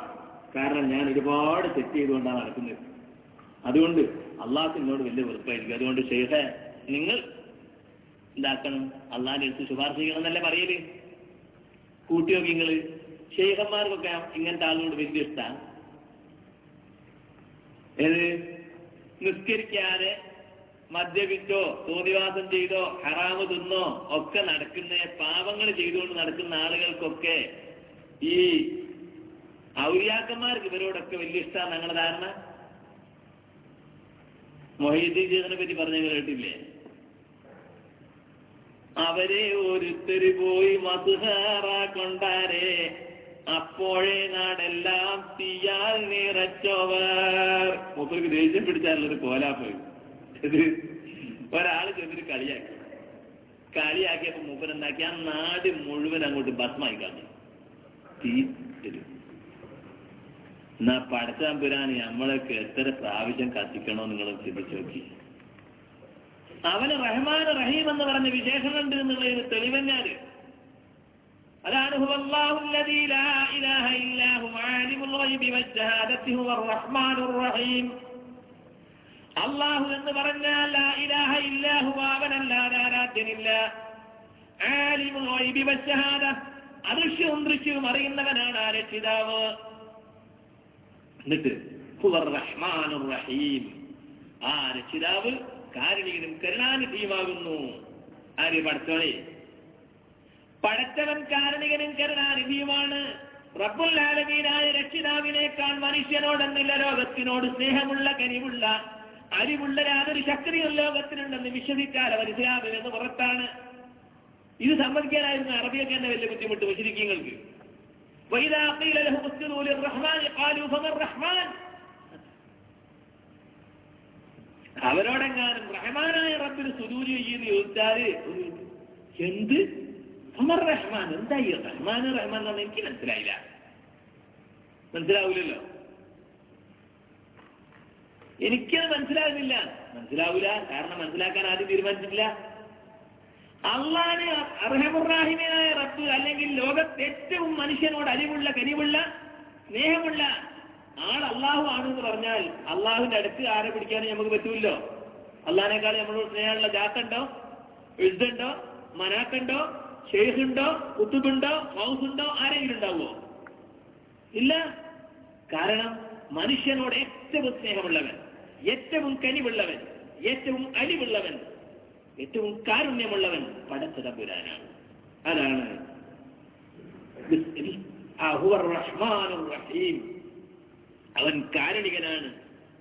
കാരണം ഞാൻ ഒരുപാട് തെറ്റ് ചെയ്തുകൊണ്ടാണ് നടക്കുന്നത്. അതുകൊണ്ട് അള്ളാഹ് എന്നോട് വലിയ വെറുപ്പായിരിക്കും. അതുകൊണ്ട് ഷെയ്ഖ നിങ്ങൾ എന്താക്കണം അള്ളാഹിന്റെ അടുത്ത് ശുപാർശ ചെയ്യണം എന്നല്ലേ പറയൽ? കൂട്ടിയോ നിങ്ങൾ ഷെയ്ഖന്മാർക്കൊക്കെ ഇങ്ങനത്തെ ആളുകളോട് വലിയ ഇഷ്ടമാണ് ഏത്? നിസ്കരിക്കാതെ മദ്യപിച്ചോ തോന്നിവാസം ചെയ്തോ ഹറാമ് തിന്നോ ഒക്കെ നടക്കുന്ന പാപങ്ങൾ ചെയ്തുകൊണ്ട് നടക്കുന്ന ആളുകൾക്കൊക്കെ ഈ ഔര്യാക്കന്മാർക്ക് ഇവരോടൊക്കെ വലിയ ഇഷ്ടമാണ് ഞങ്ങളുടെ ധാരണ? മൊഹീദ്ദീൻ ചെയ്തതിനെ പറ്റി പറഞ്ഞു കേട്ടില്ലേ? അവരെ ഒരുത്തര് പോയി മധുഹാറ കൊണ്ടാരെ അപ്പോഴേ നാടെല്ലാം തീയാൽ നിറച്ചവർ. മൂപ്പർക്ക് ദേഷ്യം പിടിച്ചാലുള്ളൊരു കോലാ പോയി ഒരാൾ ചെന്നിട്ട് കളിയാക്കി. കളിയാക്കിയപ്പോ മൂപ്പൻ എന്താക്കി ആ നാട് മുഴുവൻ അങ്ങോട്ട് ഭസ്മായി കാണും തീ എന്നാ പടച്ചാൻ പുരാൻ നമ്മളൊക്കെ എത്ര പ്രാവശ്യം കത്തിക്കണോ നിങ്ങൾ ചിന്തിച്ചു നോക്കി. അവന് റഹ്മാൻ റഹീം എന്ന് പറഞ്ഞ വിശേഷമുണ്ട് എന്നുള്ളതിന് തെളിവെന്നാൽ അതാണ് ലാ ഇലാഹ റഹീം. അള്ളാഹു എന്ന് പറഞ്ഞാൽ അവനല്ലാതെ ആരാധ്യനില്ല. അദൃശ്യവും ദൃശ്യവും അറിയുന്നവനാണ് ആ രക്ഷിതാവ്. എന്നിട്ട് റഹ്മാനുർ റഹീം. ആ രക്ഷിതാവ് കാരുണികനും കരുണാനിധിയുമാകുന്നു. ആര് പടച്ചോളെ പടച്ചവൻ കാരുണികനും കരുണാനിധിയുമാണ്. റബ്ബുൽ ആലമീനായ രക്ഷിതാവിനേക്കാൾ മനുഷ്യനോടെന്നില്ല ലോകത്തിനോട് സ്നേഹമുള്ള കനിവുള്ള അറിവുള്ള യാതൊരു ശക്തിയും ലോകത്തിനുണ്ടെന്ന് വിശ്വസിച്ചാൽ അവർ ഇസ്ലാമിൽ നിന്ന് പുറത്താണ്. ഇത് സമ്മതിക്കാനായിരുന്നു അറബിയൊക്കെ തന്നെ വലിയ ബുദ്ധിമുട്ട് മുസ്ലിങ്ങൾക്ക് അവരോടെങ്ങാനും റഹ്മാനായ റബ്ബിന് സുരൂര് ചെയ്യുന്ന ചോദിച്ചാൽ എന്ത്? അമർ റഹ്മാൻ. എന്തായി റഹ്മാൻ റഹ്മാൻ എന്നാണ് എനിക്ക് മനസ്സിലായില്ല. മനസ്സിലാവൂലല്ലോ? എനിക്കത് മനസ്സിലാകുന്നില്ല. മനസ്സിലാവില്ല കാരണം മനസ്സിലാക്കാൻ ആദ്യം തീരുമാനിച്ചിട്ടില്ല. അള്ളാനെ അർഹമുറാഹിമനായ റബ്ബ് അല്ലെങ്കിൽ ലോകത്ത് ഏറ്റവും മനുഷ്യനോട് അരിവുള്ള കനിവുള്ള സ്നേഹമുള്ള ആൾ അള്ളാഹു ആണെന്ന് പറഞ്ഞാൽ അള്ളാഹുവിന്റെ അടുത്ത് ആരെ പിടിക്കാനും നമുക്ക് പറ്റൂല്ലോ? അള്ളാഹിനേക്കാൾ നമ്മളോട് സ്നേഹമുള്ള ജാത്തുണ്ടോ എഴുതുണ്ടോ മനാക്കുണ്ടോ? ഷെയ്ഖുണ്ടോ? കുത്തുബുണ്ടോ? മൗസുണ്ടോ? ആരെങ്കിലും ഉണ്ടാവുമോ? ഇല്ല. കാരണം മനുഷ്യനോട് ഏറ്റവും സ്നേഹമുള്ളവൻ. ഏറ്റവും കനിവുള്ളവൻ ഏറ്റവും അലിവുള്ളവൻ ഏറ്റവും കാരുണ്യമുള്ളവൻ പടച്ച തമ്പുരാനാണ്. അതാണ് അവൻ കാരുണികനാണ്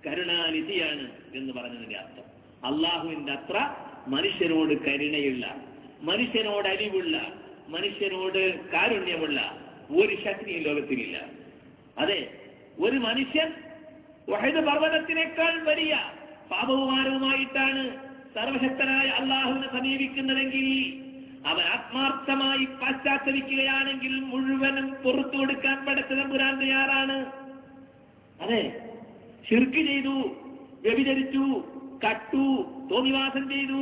കരുണാനിധിയാണ് എന്ന് പറഞ്ഞതിന്റെ അർത്ഥം. അള്ളാഹുവിന്റെ അത്ര മനുഷ്യനോട് കരുണയുള്ള മനുഷ്യനോട് അലിവുള്ള മനുഷ്യനോട് കാരുണ്യമുള്ള ഒരു ശക്തിയും ലോകത്തിലില്ല. അതെ ഒരു മനുഷ്യൻ വഹദ് പർവതത്തിനേക്കാൾ വലിയ പാപവുമാനവുമായിട്ടാണ് സർവശക്തനായ അള്ളാഹുവിനെ സമീപിക്കുന്നതെങ്കിൽ അവൻ ആത്മാർത്ഥമായി പാശ്ചാത്തലിക്കുകയാണെങ്കിൽ മുഴുവനും പുറത്തു കൊടുക്കാൻ പടച്ചതമ്പുരാൻ തയ്യാറാണ്. അതെ ശിർക്ക് ചെയ്തു വ്യഭിചരിച്ചു കട്ടു തോന്നിവാസം ചെയ്തു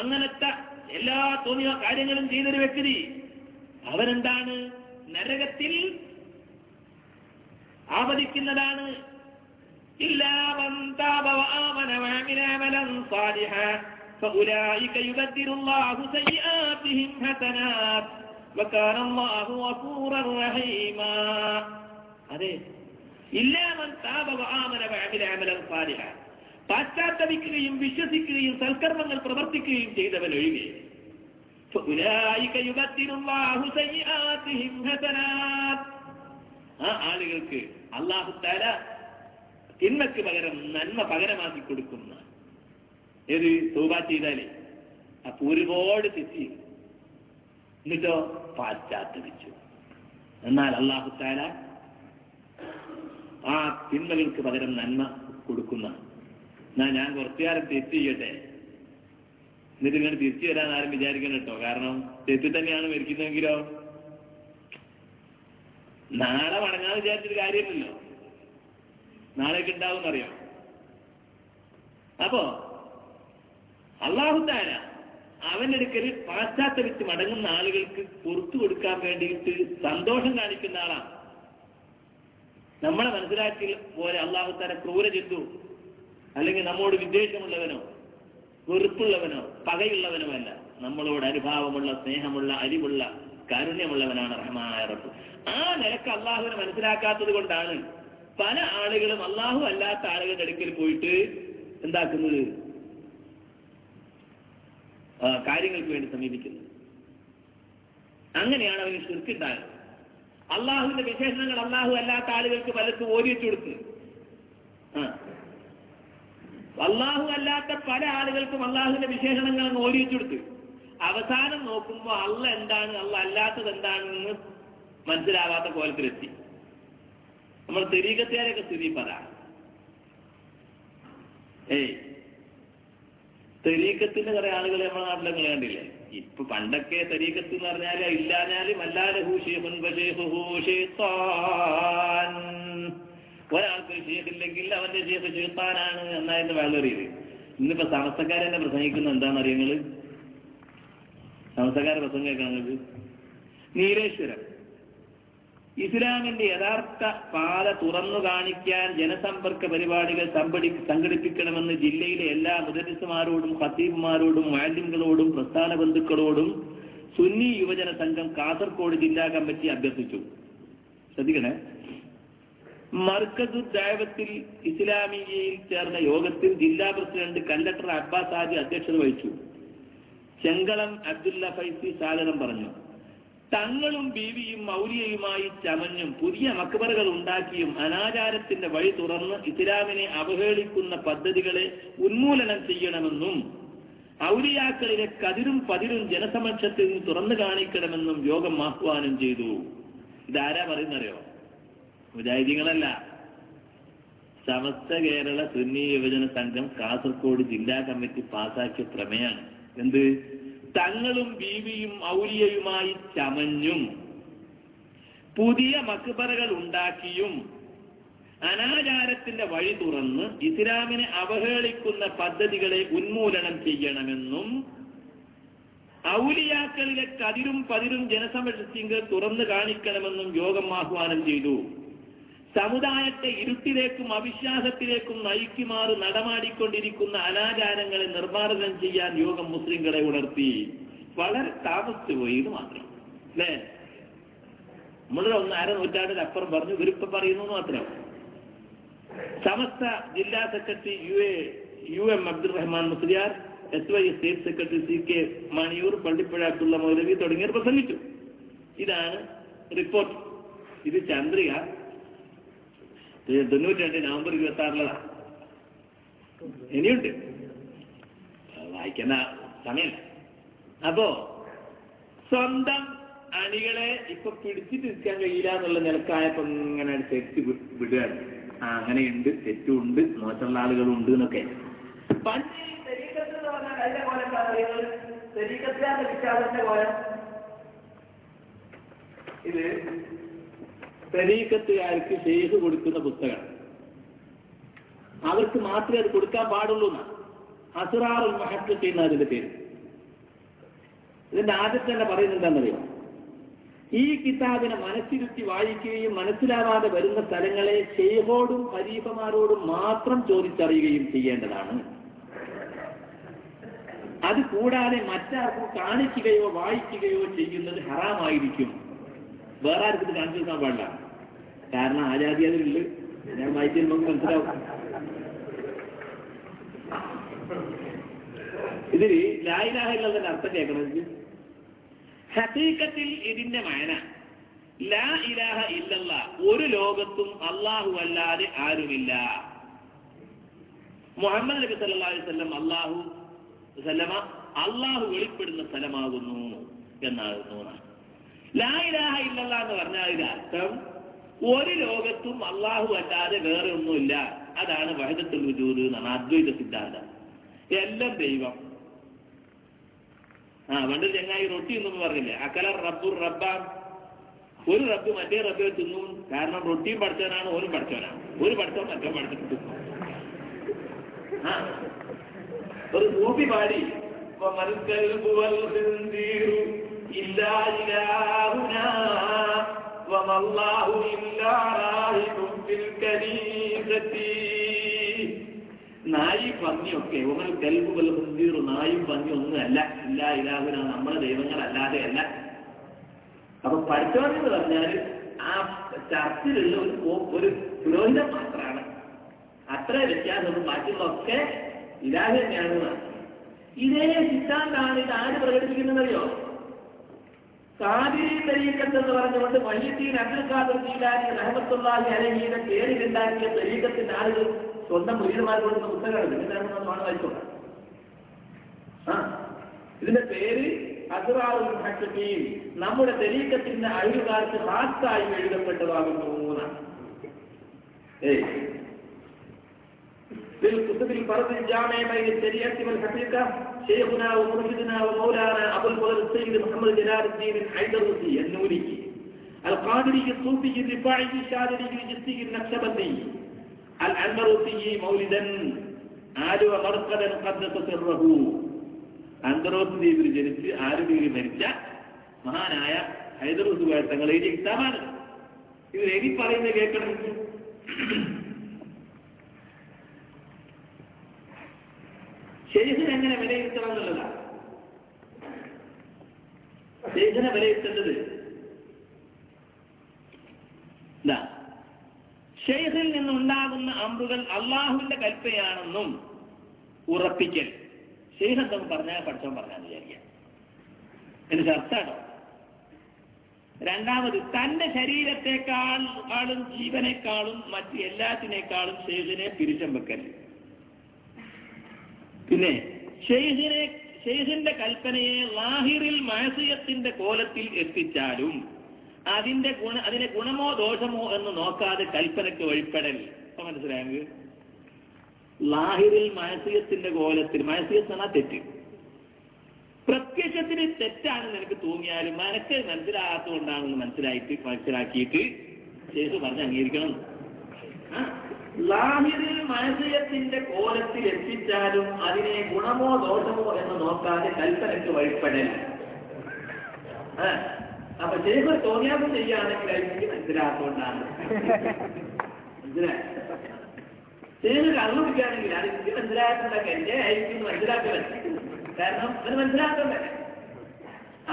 അങ്ങനത്തെ എല്ലാ തോന്നിയ കാര്യങ്ങളും ചെയ്തൊരു വ്യക്തി അവനെന്താണ് നരകത്തിൽ ആവദിക്കുന്നതാണ് إلا من تاب وآمن وعمل عملا صالحا فأولئك يبدل الله سيئاتهم حسنات وكان الله غفورا رحيما അതെ ഇല്ലാമൻ താപ ആമന വഅമില അമലൻ സാലിഹ പാശ്ചാത്തപിക്കുകയും വിശ്വസിക്കുകയും സൽക്കർമ്മങ്ങൾ പ്രവർത്തിക്കുകയും ചെയ്തവൻ ഒഴികെ فأولئك يبدل الله سيئاتهم حسنات ആ ആളുകൾക്ക് അള്ളാഹു താല തിന്മക്ക് പകരം നന്മ പകരമാക്കി കൊടുക്കുന്ന. ഏത്? തൂബ ചെയ്താലേ. അപ്പൊ ഒരുപാട് തെറ്റി. എന്നിട്ടോ പാശ്ചാത്തപിച്ചു എന്നാൽ അള്ളാഹു താല ആ തിന്മകൾക്ക് പകരം നന്മ കൊടുക്കുന്ന. എന്നാ ഞാൻ കുറച്ചുകാലം തെറ്റ് ചെയ്യട്ടെ? എന്നിട്ട് ഇങ്ങനെ തിരിച്ചു വരാൻ ആരും വിചാരിക്കണം കേട്ടോ. കാരണം തെറ്റ് തന്നെയാണ് മരിക്കുന്നതെങ്കിലോ. നാളെ മടങ്ങാൻ വിചാരിച്ചൊരു കാര്യമില്ലല്ലോ. നാളേക്ക് ഉണ്ടാവും അറിയാം. അപ്പോ അള്ളാഹുദാന അവന്റെ അടുക്കൽ പാശ്ചാത്തലിച്ച് മടങ്ങുന്ന ആളുകൾക്ക് പുറത്തു കൊടുക്കാൻ വേണ്ടിയിട്ട് സന്തോഷം കാണിക്കുന്ന ആളാണ്. നമ്മളെ മനസ്സിലാക്കി പോലെ അള്ളാഹുത്താര ക്രൂര ജന്തു അല്ലെങ്കിൽ നമ്മോട് വിദ്വേഷമുള്ളവനോ വെറുപ്പുള്ളവനോ പകയുള്ളവനോ അല്ല നമ്മളോട് അനുഭാവമുള്ള സ്നേഹമുള്ള അരിവുള്ള കാരുണ്യമുള്ളവനാണ് റബ്ബ് ആ നിലയ്ക്ക് അള്ളാഹുവിനെ മനസ്സിലാക്കാത്തത് കൊണ്ടാണ് പല ആളുകളും അള്ളാഹു അല്ലാത്ത ആളുകളുടെ അടുക്കൽ പോയിട്ട് എന്താക്കുന്നത്? കാര്യങ്ങൾക്ക് വേണ്ടി സമീപിക്കുന്നത് അങ്ങനെയാണ് അവന് ശിർക്കുണ്ടായത്. അള്ളാഹുവിന്റെ വിശേഷണങ്ങൾ അള്ളാഹു അല്ലാത്ത ആളുകൾക്ക് പലർക്കും ഓരിച്ചു കൊടുക്കുന്നത് അള്ളാഹു അല്ലാത്ത പല ആളുകൾക്കും അള്ളാഹുവിന്റെ വിശേഷണങ്ങൾ അങ്ങ് ഓരിച്ചു കൊടുത്തു. അവസാനം നോക്കുമ്പോൾ അള്ള എന്താണ് അള്ള അല്ലാത്തത് എന്താണെന്ന് മനസ്സിലാവാത്ത കോലത്തിലെത്തി. നമ്മൾ തെരീകത്തുകാരൊക്കെ സ്ഥിതി പറയാം ഏയ്. തെരീക്കത്തിന് കുറെ ആളുകൾ നമ്മുടെ നാട്ടിലൊക്കെ കണ്ടില്ലേ? ഇപ്പൊ പണ്ടൊക്കെ തെരീക്കത്ത് എന്ന് പറഞ്ഞാൽ ഇല്ലാഞ്ഞാൽ അല്ലാതെ. ഒരാൾക്ക് ഷേഖില്ലെങ്കിൽ അവന്റെ ഷേഖ് ഷെയ്ത്താനാണ് എന്നായിരുന്നു വളറിയത് ഇന്നിപ്പോ സമസ്തക്കാരെന്നെ പ്രസംഗിക്കുന്ന എന്താണെന്ന് അറിയങ്ങൾ സമസ്തക്കാരെ പ്രസംഗം കേൾക്കണത് നീലേശ്വരം. ഇസ്ലാമിന്റെ യഥാർത്ഥ പാത തുറന്നു കാണിക്കാൻ ജനസമ്പർക്ക പരിപാടികൾ സംഘടിപ്പിക്കണമെന്ന് ജില്ലയിലെ എല്ലാ മുദരിസുമാരോടും ഖത്തീബുമാരോടും മാലിന്യങ്ങളോടും പ്രസ്ഥാന ബന്ധുക്കളോടും സുന്നി യുവജന സംഘം കാസർഗോഡ് ജില്ലാ കമ്മിറ്റി അഭ്യർത്ഥിച്ചു. ശ്രദ്ധിക്കണേ. മർക്കസു ദൈവത്തിൽ ഇസ്ലാമിയയിൽ ചേർന്ന യോഗത്തിൽ ജില്ലാ പ്രസിഡന്റ് കണ്ടക്ടർ അബ്ബാസ് ആദി അധ്യക്ഷത വഹിച്ചു. ചെങ്കളം അബ്ദുല്ല ഫൈസി സ്വാഗതം പറഞ്ഞു. തങ്ങളും ബീവിയും മൗര്യയുമായി ചമഞ്ഞും പുതിയ മക്ബറുകൾ ഉണ്ടാക്കിയും അനാചാരത്തിന്റെ വഴി തുറന്ന് ഇസ്ലാമിനെ അവഹേളിക്കുന്ന പദ്ധതികളെ ഉന്മൂലനം ചെയ്യണമെന്നും ഔലിയാക്കളിലെ കതിരും പതിരും ജനസമക്ഷത്തിൽ നിന്ന് തുറന്നു കാണിക്കണമെന്നും യോഗം ആഹ്വാനം ചെയ്തു. ഇതാരാ പറയുന്നറിയോ? മുജാഹിദികളല്ല സമസ്ത കേരള സുന്നി യുവജന സംഘം കാസർഗോഡ് ജില്ലാ കമ്മിറ്റി പാസാക്കിയ പ്രമേയാണ്. എന്ത്? തങ്ങളും ബീവിയും ഔലിയയുമായി ചമഞ്ഞും പുതിയ മക്ബറകൾ ഉണ്ടാക്കിയും അനാചാരത്തിന്റെ വഴി തുറന്ന് ഇസ്ലാമിനെ അവഹേളിക്കുന്ന പദ്ധതികളെ ഉന്മൂലനം ചെയ്യണമെന്നും ഔലിയാക്കളിലെ കതിരും പതിരും ജനസമരത്തിങ്കൽ തുറന്നു കാണിക്കണമെന്നും യോഗം ആഹ്വാനം ചെയ്തു. സമുദായത്തെ ഇരുട്ടിലേക്കും അവിശ്വാസത്തിലേക്കും നയിക്കുമാറ് നടമാടിക്കൊണ്ടിരിക്കുന്ന അനാചാരങ്ങളെ നിർമ്മാർജനം ചെയ്യാൻ യോഗം മുസ്ലിങ്ങളെ ഉണർത്തി. വളരെ താമസിച്ചു പോയി ഇത് മാത്രം. അല്ലേ? നമ്മളൊരു ഒന്ന് അര നൂറ്റാണ്ടിനപ്പുറം പറഞ്ഞു ഇവരിപ്പോ പറയുന്നു മാത്രം. സമസ്ത ജില്ലാ secretary U A U M Abdul Rahman Musliyar S Y state secretary C K Maniyur Pallippuzha Abdulla Maulavi തുടങ്ങിയവർ പ്രസംഗിച്ചു. ഇതാണ് റിപ്പോർട്ട്. ഇത് ചന്ദ്രിക തൊണ്ണൂറ്റി രണ്ട് നവംബർ ഇരുപത്തി ആറിലതാ ഇനിയുണ്ട്. വായിക്കുന്ന സമയമില്ല അപ്പോ സ്വന്തം അണികളെ ഇപ്പൊ പിടിച്ചിട്ട് നിൽക്കാൻ കഴിയില്ല എന്നുള്ള നിലക്കായപ്പോ ഇങ്ങനെ തെറ്റ് വിടുകയാണ്. ആ അങ്ങനെയുണ്ട് തെറ്റുണ്ട് മോശമുള്ള ആളുകളുണ്ട് എന്നൊക്കെ. പണ്ട് ഇത് തെരീക്കത്തുകാർക്ക് ഷെയ്ഖ് കൊടുക്കുന്ന പുസ്തകം. അവർക്ക് മാത്രമേ അത് കൊടുക്കാൻ പാടുള്ളൂ എന്നാണ് അസുറാറുൽ മഹത്വത്തി എന്ന അതിന്റെ പേര്. ഇതിന്റെ ആദ്യം തന്നെ പറയുന്നത് എന്താണെന്നറിയോ? ഈ കിതാബിനെ മനസ്സിരുത്തി വായിക്കുകയും മനസ്സിലാവാതെ വരുന്ന സ്ഥലങ്ങളെ ഷെയ്ഖോടും ഹരീഫമാരോടും മാത്രം ചോദിച്ചറിയുകയും ചെയ്യേണ്ടതാണ്. അത് കൂടാതെ മറ്റാർക്കും കാണിക്കുകയോ വായിക്കുകയോ ചെയ്യുന്നത് ഹറാമായിരിക്കും. വേറെ ആർക്കും ഇത് കാണിച്ചു കൊടുക്കാൻ പാടില്ല. കാരണം ആചാര്യ അതിലുണ്ട്. ഞാൻ വായിച്ചാൽ നമുക്ക് മനസ്സിലാവും. ഇതിൽ ലായിലാഹിലുള്ള അർത്ഥം കേൾക്കണം ഹസീക്കത്തിൽ ഇതിന്റെ മയന ലാ ഇലാഹ ഇല്ലല്ല. ഒരു ലോകത്തും അള്ളാഹു അല്ലാതെ ആരുമില്ല. മുഹമ്മദ് നബി സല്ലാ വസല്ലം അള്ളാഹു അള്ളാഹു വെളിപ്പെടുന്ന സ്ഥലമാകുന്നു എന്നാകുന്നു ലായിലാഹ ഇല്ലല്ല എന്ന് പറഞ്ഞാൽ അതിനർത്ഥം ഒരു ലോകത്തും അള്ളാഹു അല്ലാതെ വേറെ ഒന്നുമില്ല. അതാണ് വഹദത്തുൽ വുജൂദ് എന്നാണ് അദ്വൈത സിദ്ധാന്തം. എല്ലാം ദൈവം. ആ പണ്ട് ചെങ്ങായി റൊട്ടി എന്നൊന്നും പറഞ്ഞില്ലേ? അക്കല റബ്ബു റബ്ബാ ഒരു റബ്ബ് മറ്റേ റബ്ബ് തിന്നു. കാരണം റൊട്ടിയും പഠിച്ചവനാണ് ഓരും പഠിച്ചവനാണ്. ഒരു പഠിച്ചവൻ മറ്റേ പഠിച്ചിട്ട് ഒരു കൂപ്പി പാടി. إِلَّا إِلَٰهُنَا وَمَا اللَّهُ إِلَّا رَاهِبٌ فِي الْكَنِيسَةِ നായി പന്നിയൊക്കെ ഒന്നൽ കൽബ് വൽ ഖുന്ദീർ നായും പന്നി ഒന്നുമല്ല ഇല്ല ഇലാഹുന നമ്മുടെ ദൈവങ്ങളല്ലാതെ അല്ല അപ്പൊ പഠിച്ചവൻ എന്ന് പറഞ്ഞാൽ ആ ചർച്ചിലുള്ള ഒരു പോ- ഒരു പുരോഹിതൻ മാത്രമാണ് അത്ര വ്യത്യാസമുള്ളൂ ബാക്കിയുള്ളതൊക്കെ ഇലാഹ് തന്നെയാണ് എന്നാണ്. ഇതേ സിദ്ധാന്താണ് ഇത് ആര് പ്രകടിപ്പിക്കുന്നതറിയോ കാതിരി തരീക്കത്ത് എന്ന് പറഞ്ഞുകൊണ്ട് മഹീദ്ദീൻ അബ്ദുൽ ഖാദർ ജീലാനി റഹമത്തുള്ളാഹി അലഹിയുടെ പേരിലുണ്ടാക്കിയ തരീക്കത്തിന്റെ ആളുകൾ സ്വന്തം മുരീന്മാർ കൊടുക്കുന്ന പുസ്തകമാണ് ഇതിനാണ് വായിച്ചോളാം ആ ഇതിന്റെ പേര് അസറാവുൽ ഹക്കീം നമ്മുടെ തെരീക്കത്തിന്റെ അഴിവുകാർക്ക് ഹാത്തായി എഴുതപ്പെട്ടതാകുന്നു മൂന്നാണ് ഏയ്. ഇതിൽ പുസ്തകത്തിൽ പറഞ്ഞ ജാമയമായി തെരീക്കത്തിൽ ഹക്കീക്ക شيخنا ومرشدنا ومولانا أبو الفضل السيد محمد جلال الدين الحيدروسي النوري القادري الصوفي الرفاعي الشاذلي الجسي النقشبندي العنبروسي مولدا آل ومرقدا قدس سره അന്തറോസ് ദ്വീപിൽ ജനിച്ച് ആറ് ദ്വീപിൽ മരിച്ച മഹാനായ ഹൈദറൂസ് തങ്ങൾ എഴുതിയ കിതാബാണ് ഇത് എഴുതി പറയുന്നത് കേൾക്കണം എങ്ങനെ വിലയിരുത്തണം എന്നുള്ളതാണ് എങ്ങനെ വിലയിരുത്തേണ്ടത് ിൽ നിന്നുണ്ടാകുന്ന അമ്പുകൾ അള്ളാഹുവിന്റെ കൽപ്പയാണെന്നും ഉറപ്പിക്കൽ. ഷെയ്ഖ് എന്തെന്ന് പറഞ്ഞാൽ പഠിച്ചവൻ പറഞ്ഞാൽ വിചാരിക്കാം എന്നിട്ട് അർത്ഥാണോ രണ്ടാമത് തന്റെ ശരീരത്തെക്കാൾ ആളും ജീവനേക്കാളും മറ്റ് എല്ലാത്തിനേക്കാളും ഷെയ്ഖിനെ പിരിച്ചം വെക്കൽ. പിന്നെ ഷെയ്ഖിനെ ഷെയ്ഖിന്റെ കൽപ്പനയെ ലാഹിറിൽ മാസിയത്തിന്റെ കോലത്തിൽ എത്തിച്ചാലും അതിന്റെ ഗുണ അതിനെ ഗുണമോ ദോഷമോ എന്ന് നോക്കാതെ കൽപ്പനയ്ക്ക് വഴിപ്പെടൽ. ഇപ്പൊ മനസ്സിലായെങ്കിൽ ലാഹിറിൽ മാസിയത്തിന്റെ കോലത്തിൽ മാസിയത്ത് എന്നാ തെറ്റ്. പ്രത്യക്ഷത്തിന് തെറ്റാണ് നിനക്ക് തോന്നിയാലും മനക്ക് മനസ്സിലാകാത്തതുകൊണ്ടാണെന്ന് മനസ്സിലായിട്ട് മനസ്സിലാക്കിയിട്ട് ശേഷം പറഞ്ഞ് അംഗീകരിക്കണം. ലാഹിറിൽ മനസ്സിയത്തിന്റെ കോലത്തിൽ എത്തിച്ചാലും അതിനെ ഗുണമോ ദോഷമോ എന്ന് നോക്കാതെ കൽപ്പനയ്ക്ക് വഴിപ്പെടൽ ആ, അപ്പൊ ചെയ്യുമ്പോൾ തോന്നിയാതെ ചെയ്യുകയാണെങ്കിൽ എനിക്ക് മനസ്സിലാക്കൊണ്ടാണ് മനസ്സിലായി? പിടിക്കുകയാണെങ്കിൽ അത് എനിക്ക് മനസ്സിലാക്കുന്നുണ്ടൊക്കെ എന്റെ ആയിരിക്കും മനസ്സിലാക്കണം കാരണം അത് മനസ്സിലാക്കണ്ടേ?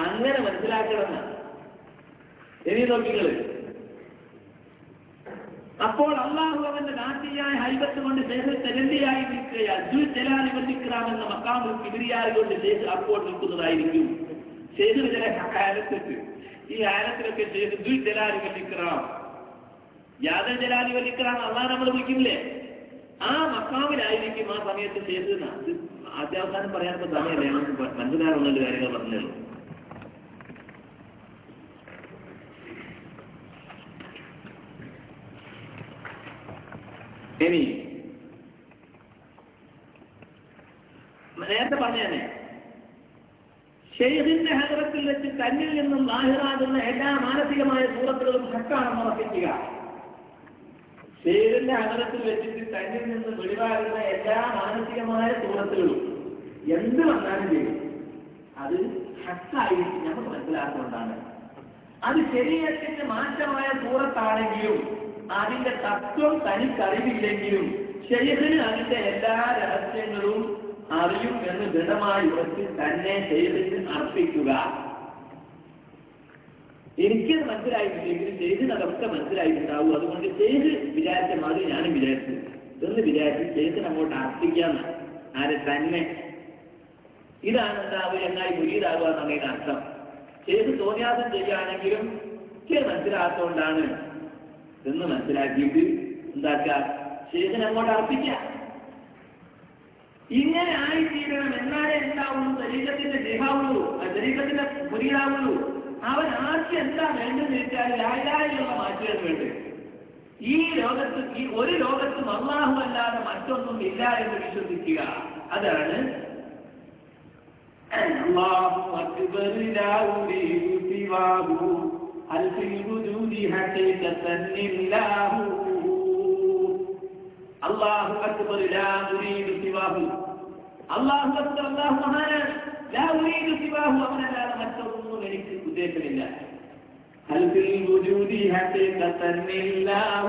അങ്ങനെ മനസ്സിലാക്കണം ഇനി നോക്കിങ്ങൾ അപ്പോൾ അള്ളാഹു അവന്റെ നാട്ടിയായ ഹൈബത്ത് കൊണ്ട് ശേഷം തെരണ്ടിയായി നിൽക്കുക അജു ജലാലി വന്നിക്കറാമെന്ന മക്കാമുൽ കിബിരിയായി കൊണ്ട് ശേഷം അപ്പോൾ നിൽക്കുന്നതായിരിക്കും. ചെയ്തു ചില ആരത്തിട്ട് ഈ ആരത്തിലൊക്കെ ചെയ്ത് ദുൽ ജലാലി വന്നിക്കറാം യാദ ജലാലി വന്നിക്കറാം അള്ളാഹ് നമ്മൾ വിളിക്കില്ലേ ആ മക്കാമിലായിരിക്കും ആ സമയത്ത് ചെയ്തത് ആദ്യാവസാനം പറയാനുള്ള സമയമല്ലേ. നമുക്ക് മനസ്സിലാവുന്ന കാര്യങ്ങൾ പറഞ്ഞുള്ളൂ ഇനി നേരത്തെ പറഞ്ഞേ ഷെയ്ഖിന്റെ ഹജറത്തിൽ വെച്ച് തന്നിൽ നിന്നും ലാഹിറാകുന്ന എല്ലാ മാനസികമായ സൂറത്തുകളും ഹക്കാണെന്ന് ഉറപ്പിക്കുക. ഷെയ്ഖിന്റെ ഹജറത്തിൽ വെച്ചിട്ട് തന്നിൽ നിന്ന് വെളിവാകുന്ന എല്ലാ മാനസികമായ സൂറത്തുകളും എന്ത് വന്നാലും ചെയ്യും. അത് ഹക്കായി നമ്മൾ മനസ്സിലാക്കുന്നുണ്ടാണ് അത് ശരീരത്തിന്റെ മാറ്റമായ സൂറത്താണെങ്കിലും അതിന്റെ തത്വം തനിക്കറിവില്ലെങ്കിലും ശരീരത്തിന് അതിന്റെ എല്ലാ രഹസ്യങ്ങളും അറിയും എന്ന് ദൃഢമായി ഉറച്ച് തന്നെ ശരീരത്തിന് അർപ്പിക്കുക. എനിക്കത് മനസ്സിലായിട്ടില്ലെങ്കിലും ചെയ്തിന് അതൊക്കെ മനസ്സിലായിട്ടുണ്ടാവും. അതുകൊണ്ട് ചെയ്ത് വിചാരിച്ച മാതിരി ഞാനും വിചാരിച്ചു. എന്ന് വിചാരിച്ച് ചെയ്തിന് അങ്ങോട്ട് അർപ്പിക്കാന്ന്. ആരെ തന്നെ. ഇതാണ് എന്താവുക എന്നായി മുരീതാവുക എന്നുള്ളതിന്റെ അർത്ഥം. ചെയ്ത് തോന്നിയാസം ചെയ്യുകയാണെങ്കിലും എനിക്ക് എന്ന് മനസ്സിലാക്കിയിട്ട് എന്താക്കുക? ശേഖരൻ അങ്ങോട്ട് അർപ്പിക്കാം ഇങ്ങനെ തീരണം എന്നാലേ എന്താവുള്ളൂ? ശരീരത്തിന്റെ ദേഹാവുള്ളൂ ആ ശരീരത്തിന്റെ മുറിയാവുള്ളൂ അവൻ ആദ്യം എന്താ വേണ്ടെന്ന് വെച്ചാൽ ലായാലുള്ള മാറ്റുകൾ വേണ്ടത് ഈ ലോകത്ത് ഈ ഒരു ലോകത്തും അള്ളാഹു അല്ലാതെ മറ്റൊന്നും ഇല്ല എന്ന് വിശ്വസിക്കുക. അതാണ് അള്ളാഹു അക്ബർ ലാ ഉരീദു സിവാഹു. هل في الوجود حقيقة الله الله أكبر لا أريد سواه الله أكبر الله مهانا لا أريد سواه أمنا لا متوقع എനിക്ക് ഉദ്ദേശമില്ല هل في الوجود حقيقة الله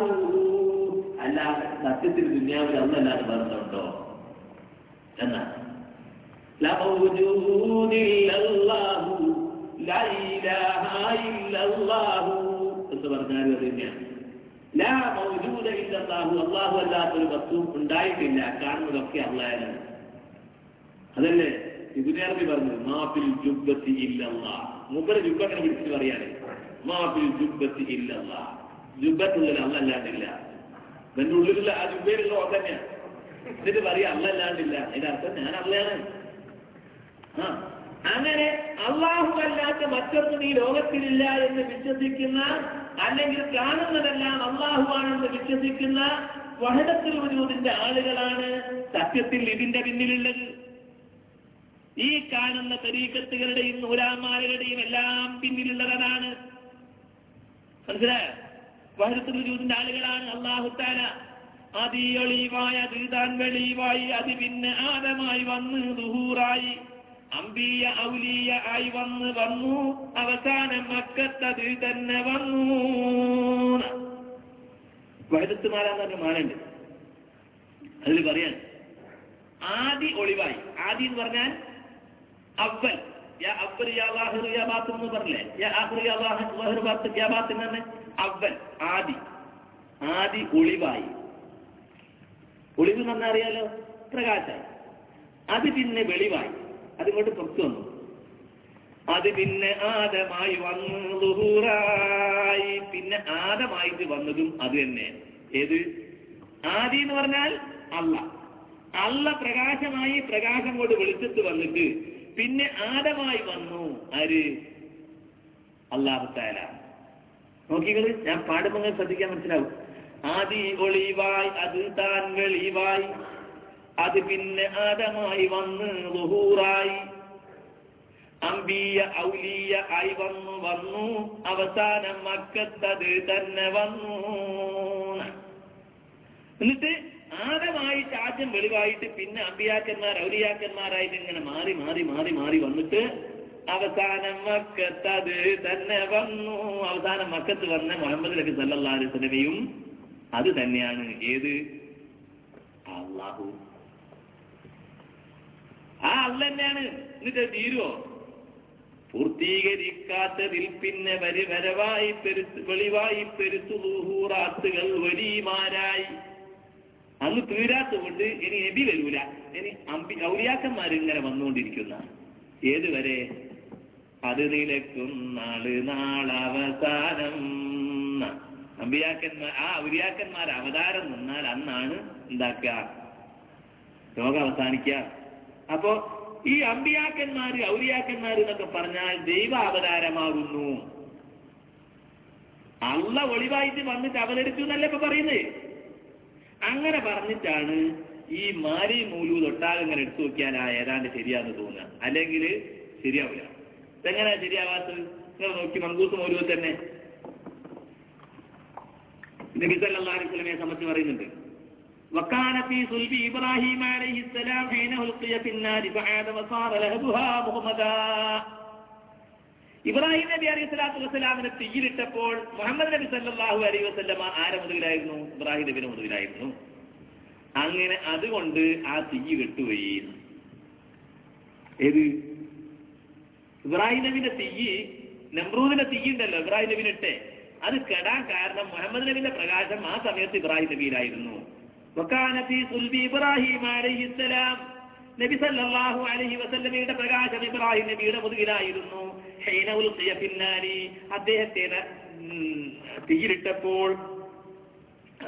അല്ല സത്യത്തിൽ ദുന്യാവിൽ അന്നല്ലാതെ ബന്ധമുണ്ടോ എന്നാ എന്ന് പറഞ്ഞാലും അത് തന്നെയാണ് ലാ മൗജൂദ ഇല്ലാഹു അള്ളാഹു അല്ലാത്തൊരു വസ്തു ഉണ്ടായിട്ടില്ല. കാണുന്നതൊക്കെ അള്ളാഹനാണ്. അതല്ലേ? വിദ്യാർത്ഥി പറഞ്ഞു മാപ്പിൽ ജുബത്തി ഇല്ലല്ലാ മുമ്പ് ജുബത്തിനെ വിളിച്ച് പറയാനേ മാപ്പിൽ ജുബത്തി ഇല്ലല്ലാ ജുബത്തുള്ളിൽ അല്ലല്ലാണ്ടില്ല എന്റെ ഉള്ളിലുള്ള ആ ജുബയിലുള്ള ഓ തന്നെയാണ് എന്നിട്ട് പറയാ അല്ലല്ലാണ്ടില്ല അതിന്റെ അർത്ഥം ഞാൻ അല്ലയാണ് ആ. അങ്ങനെ അള്ളാഹു അല്ലാത്ത മറ്റൊന്നും ഈ ലോകത്തിലില്ല എന്ന് വിശ്വസിക്കുന്ന അല്ലെങ്കിൽ കാണുന്നതെല്ലാം അള്ളാഹുവാണെന്ന് വിശ്വസിക്കുന്ന വഹദത്തിൽ വജൂദിന്റെ ആളുകളാണ് സത്യത്തിൽ ഇതിന്റെ പിന്നിലുള്ളത്. ഈ കാണുന്ന തരീക്കത്തുകളുടെയും നൂലാമാലകളുടെയും എല്ലാം പിന്നിലുള്ളതാണ് മനസ്സിലായോ? വഹദത്തിൽ വജൂദിന്റെ ആളുകളാണ് അള്ളാഹു അതിയൊളിവായ അതിയൊളിവായി അത് താൻ വെളിവായി അത് പിന്നെ ആദമായി വന്ന് ദുഹൂറായി. അമ്പിയ ഔലിയ ആയി വന്ന് വന്നു. അവസാനം മക്കത്തതിൽ തന്നെ വന്നു. വഴുത്തുമാരാന്ന് പറഞ്ഞ മാനുണ്ട്. അതിൽ പറയാൻ. ആദി ഒളിവായി. ആദി എന്ന് പറഞ്ഞാൽ അവൽ യാ അവൽ യാ ലാഹിർ യാ ബാത്ത് എന്ന് പറഞ്ഞില്ലേ? യാ ആഹിർ ആദി. ആദി ഒളിവായി. ഒളിവ് നന്നറിയാലോ പ്രകാശായി. അത് പിന്നെ വെളിവായി. അതിങ്ങോട്ട് പുറത്തു വന്നു. അത് പിന്നെ ആദമായി വന്നു പിന്നെ ആദമായിട്ട് വന്നതും അത് തന്നെ. ഏത്? ആദി എന്ന് പറഞ്ഞാൽ അല്ല അല്ല പ്രകാശമായി പ്രകാശം കൊണ്ട് വെളിച്ചത്ത് വന്നിട്ട് പിന്നെ ആദമായി വന്നു ആര്? അള്ളാഹുത്താല നോക്കിക്കളി ഞാൻ പാടുമ്പോൾ ശ്രദ്ധിക്കാൻ മനസ്സിലാവും. ആദി ഒളിവായി അത് താൻ വെളിവായി. അത് പിന്നെ ആദമായി വന്ന് ലുഹൂറായി. അമ്പിയ ഔലിയ ആയി വന്നു വന്നു. അവസാനം മക്കത്തത് തന്നെ വന്നു. എന്നിട്ട് ആദമായിട്ട് ആദ്യം വെളിവായിട്ട് പിന്നെ അമ്പിയാക്കന്മാർ ഔലിയാക്കന്മാരായിട്ട് ഇങ്ങനെ മാറി മാറി മാറി മാറി വന്നിട്ട് അവസാനം മക്കത്തത് തന്നെ വന്നു. അവസാനം മക്കത്ത് വന്ന മുഹമ്മദ് നബി സല്ലല്ലാഹു അലൈഹി വസല്ലമയും അത് തന്നെയാണ്. ഏത്? അള്ളാഹു. ആ അല്ല തന്നെയാണ് എന്നിട്ട് തീരുവോ? പൂർത്തീകരിക്കാത്തതിൽ പിന്നെ വരി വരവായി പെരുത്ത് വെളിവായി പെരുത്തു ദൂഹൂറാത്തുകൾ വലിയമാരായി അന്ന് തീരാത്തുകൊണ്ട് ഇനി എബി വരൂല. ഇനി അമ്പി ഔലിയാക്കന്മാർ ഇങ്ങനെ വന്നുകൊണ്ടിരിക്കുന്ന. ഏതുവരെ? അത് നിലക്കും നാൾ നാളവസാനം. അമ്പിയാക്കന്മാർ ആ ഔലിയാക്കന്മാർ അവതാരം നിന്നാൽ അന്നാണ് എന്താക്കുക? ലോകം അവസാനിക്കുക. അപ്പോ ഈ അമ്പിയാക്കന്മാര് ഔലിയാക്കന്മാര് എന്നൊക്കെ പറഞ്ഞാൽ ദൈവ അവതാരമാകുന്നു അള്ള ഒളിവായിട്ട് വന്നിട്ട് അവതരിച്ചു എന്നല്ല ഇപ്പൊ പറയുന്നത്? അങ്ങനെ പറഞ്ഞിട്ടാണ് ഈ മാരി മൂലു തൊട്ടാകെ ഇങ്ങനെ എടുത്തു നോക്കിയാൽ ആ ഏതാണ്ട് ശരിയാന്ന് തോന്നുക. അല്ലെങ്കിൽ ശരിയാവില്ല. ഇതെങ്ങനെ ശരിയാവാത്തത്? നിങ്ങൾ നോക്കി മങ്കൂസ് മൂലു തന്നെ. നബി സല്ലല്ലാഹു അലൈഹി വസല്ലമയെ സംബന്ധിച്ച് പറയുന്നുണ്ട്. وكان في صلب إبراهيم عليه السلام حين ألقي في النار فعاد وصار لهبها مغمدا ഇബ്രാഹിം നബി അലൈഹി സ്വലാത്തു വസ്സലാമിനെ തീയിലിട്ടപ്പോൾ മുഹമ്മദ് നബി സല്ലല്ലാഹു അലൈഹി വസല്ലമ ആരെ മുതലായിരുന്നു ഇബ്രാഹിം നബിന് മുതലായിരുന്നു അങ്ങനെ അതുകൊണ്ട് ആ തീ കെട്ടുപോയി ഏത് ഇബ്രാഹിം നബിന്റെ തീ നമ്രൂദിന്റെ തീ ഉണ്ടല്ലോ ഇബ്രാഹിം നബിനിട്ടെ അത് കെടാൻ കാരണം മുഹമ്മദ് നബിന്റെ പ്രകാശം ആ സമയത്ത് ഇബ്രാഹിം നബിയിലായിരുന്നു ഇബ്രാഹിം അലഹിസ്സലാം നബി സല്ലല്ലാഹു അലൈഹി വസല്ലമയുടെ പ്രകാശം ഇബ്രാഹിം നബിയുടെ മുതുകിലായിരുന്നു. പിന്നാരി അദ്ദേഹത്തെ തീയിലിട്ടപ്പോൾ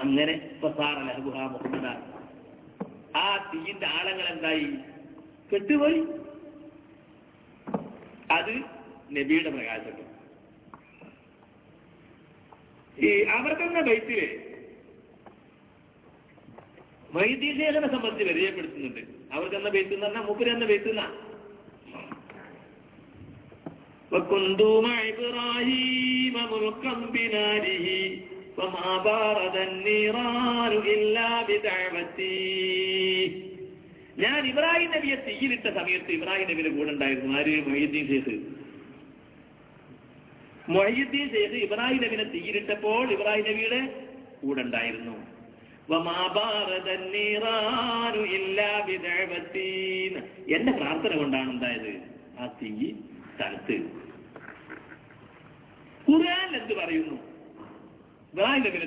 അങ്ങനെ മുഹമ്മദ്. ആ തീയിന്റെ ആളങ്ങൾ എന്തായി? കെട്ടുപോയി. അത് നബിയുടെ പ്രകാശം ഈ അവർക്കെന്ന ബൈത്തിലെ വൈദ്യശേഖരനെ സംബന്ധിച്ച് പരിചയപ്പെടുത്തുന്നുണ്ട് അവർക്ക് എന്ന ബേത്ത് എന്ന് പറഞ്ഞാൽ മൂപ്പര് എന്ന ബേത്ത് എന്നാ وكنت مع إبراهيم ملقا بناره فما بارد النيران إلا بدعوتي ഞാൻ ഇബ്രാഹിം നബിയെ തീയിലിട്ട സമയത്ത് ഇബ്രാഹിം നബിയുടെ കൂടെ ഉണ്ടായിരുന്നു ആര് മൊഹീദ്ദീൻ ഷേഖ് മൊഹീദ്ദീൻ ഷേഖ് ഇബ്രാഹിം നബിനെ തീയിലിട്ടപ്പോൾ ഇബ്രാഹിം നബിയുടെ കൂടെ ഉണ്ടായിരുന്നു എന്റെ പ്രാർത്ഥന കൊണ്ടാണ് എന്തായത്? ആ തീ സ്ഥലത്ത് ഖുർആൻ എന്ത് പറയുന്നു? ഇബ്രാഹിം. നബിനെ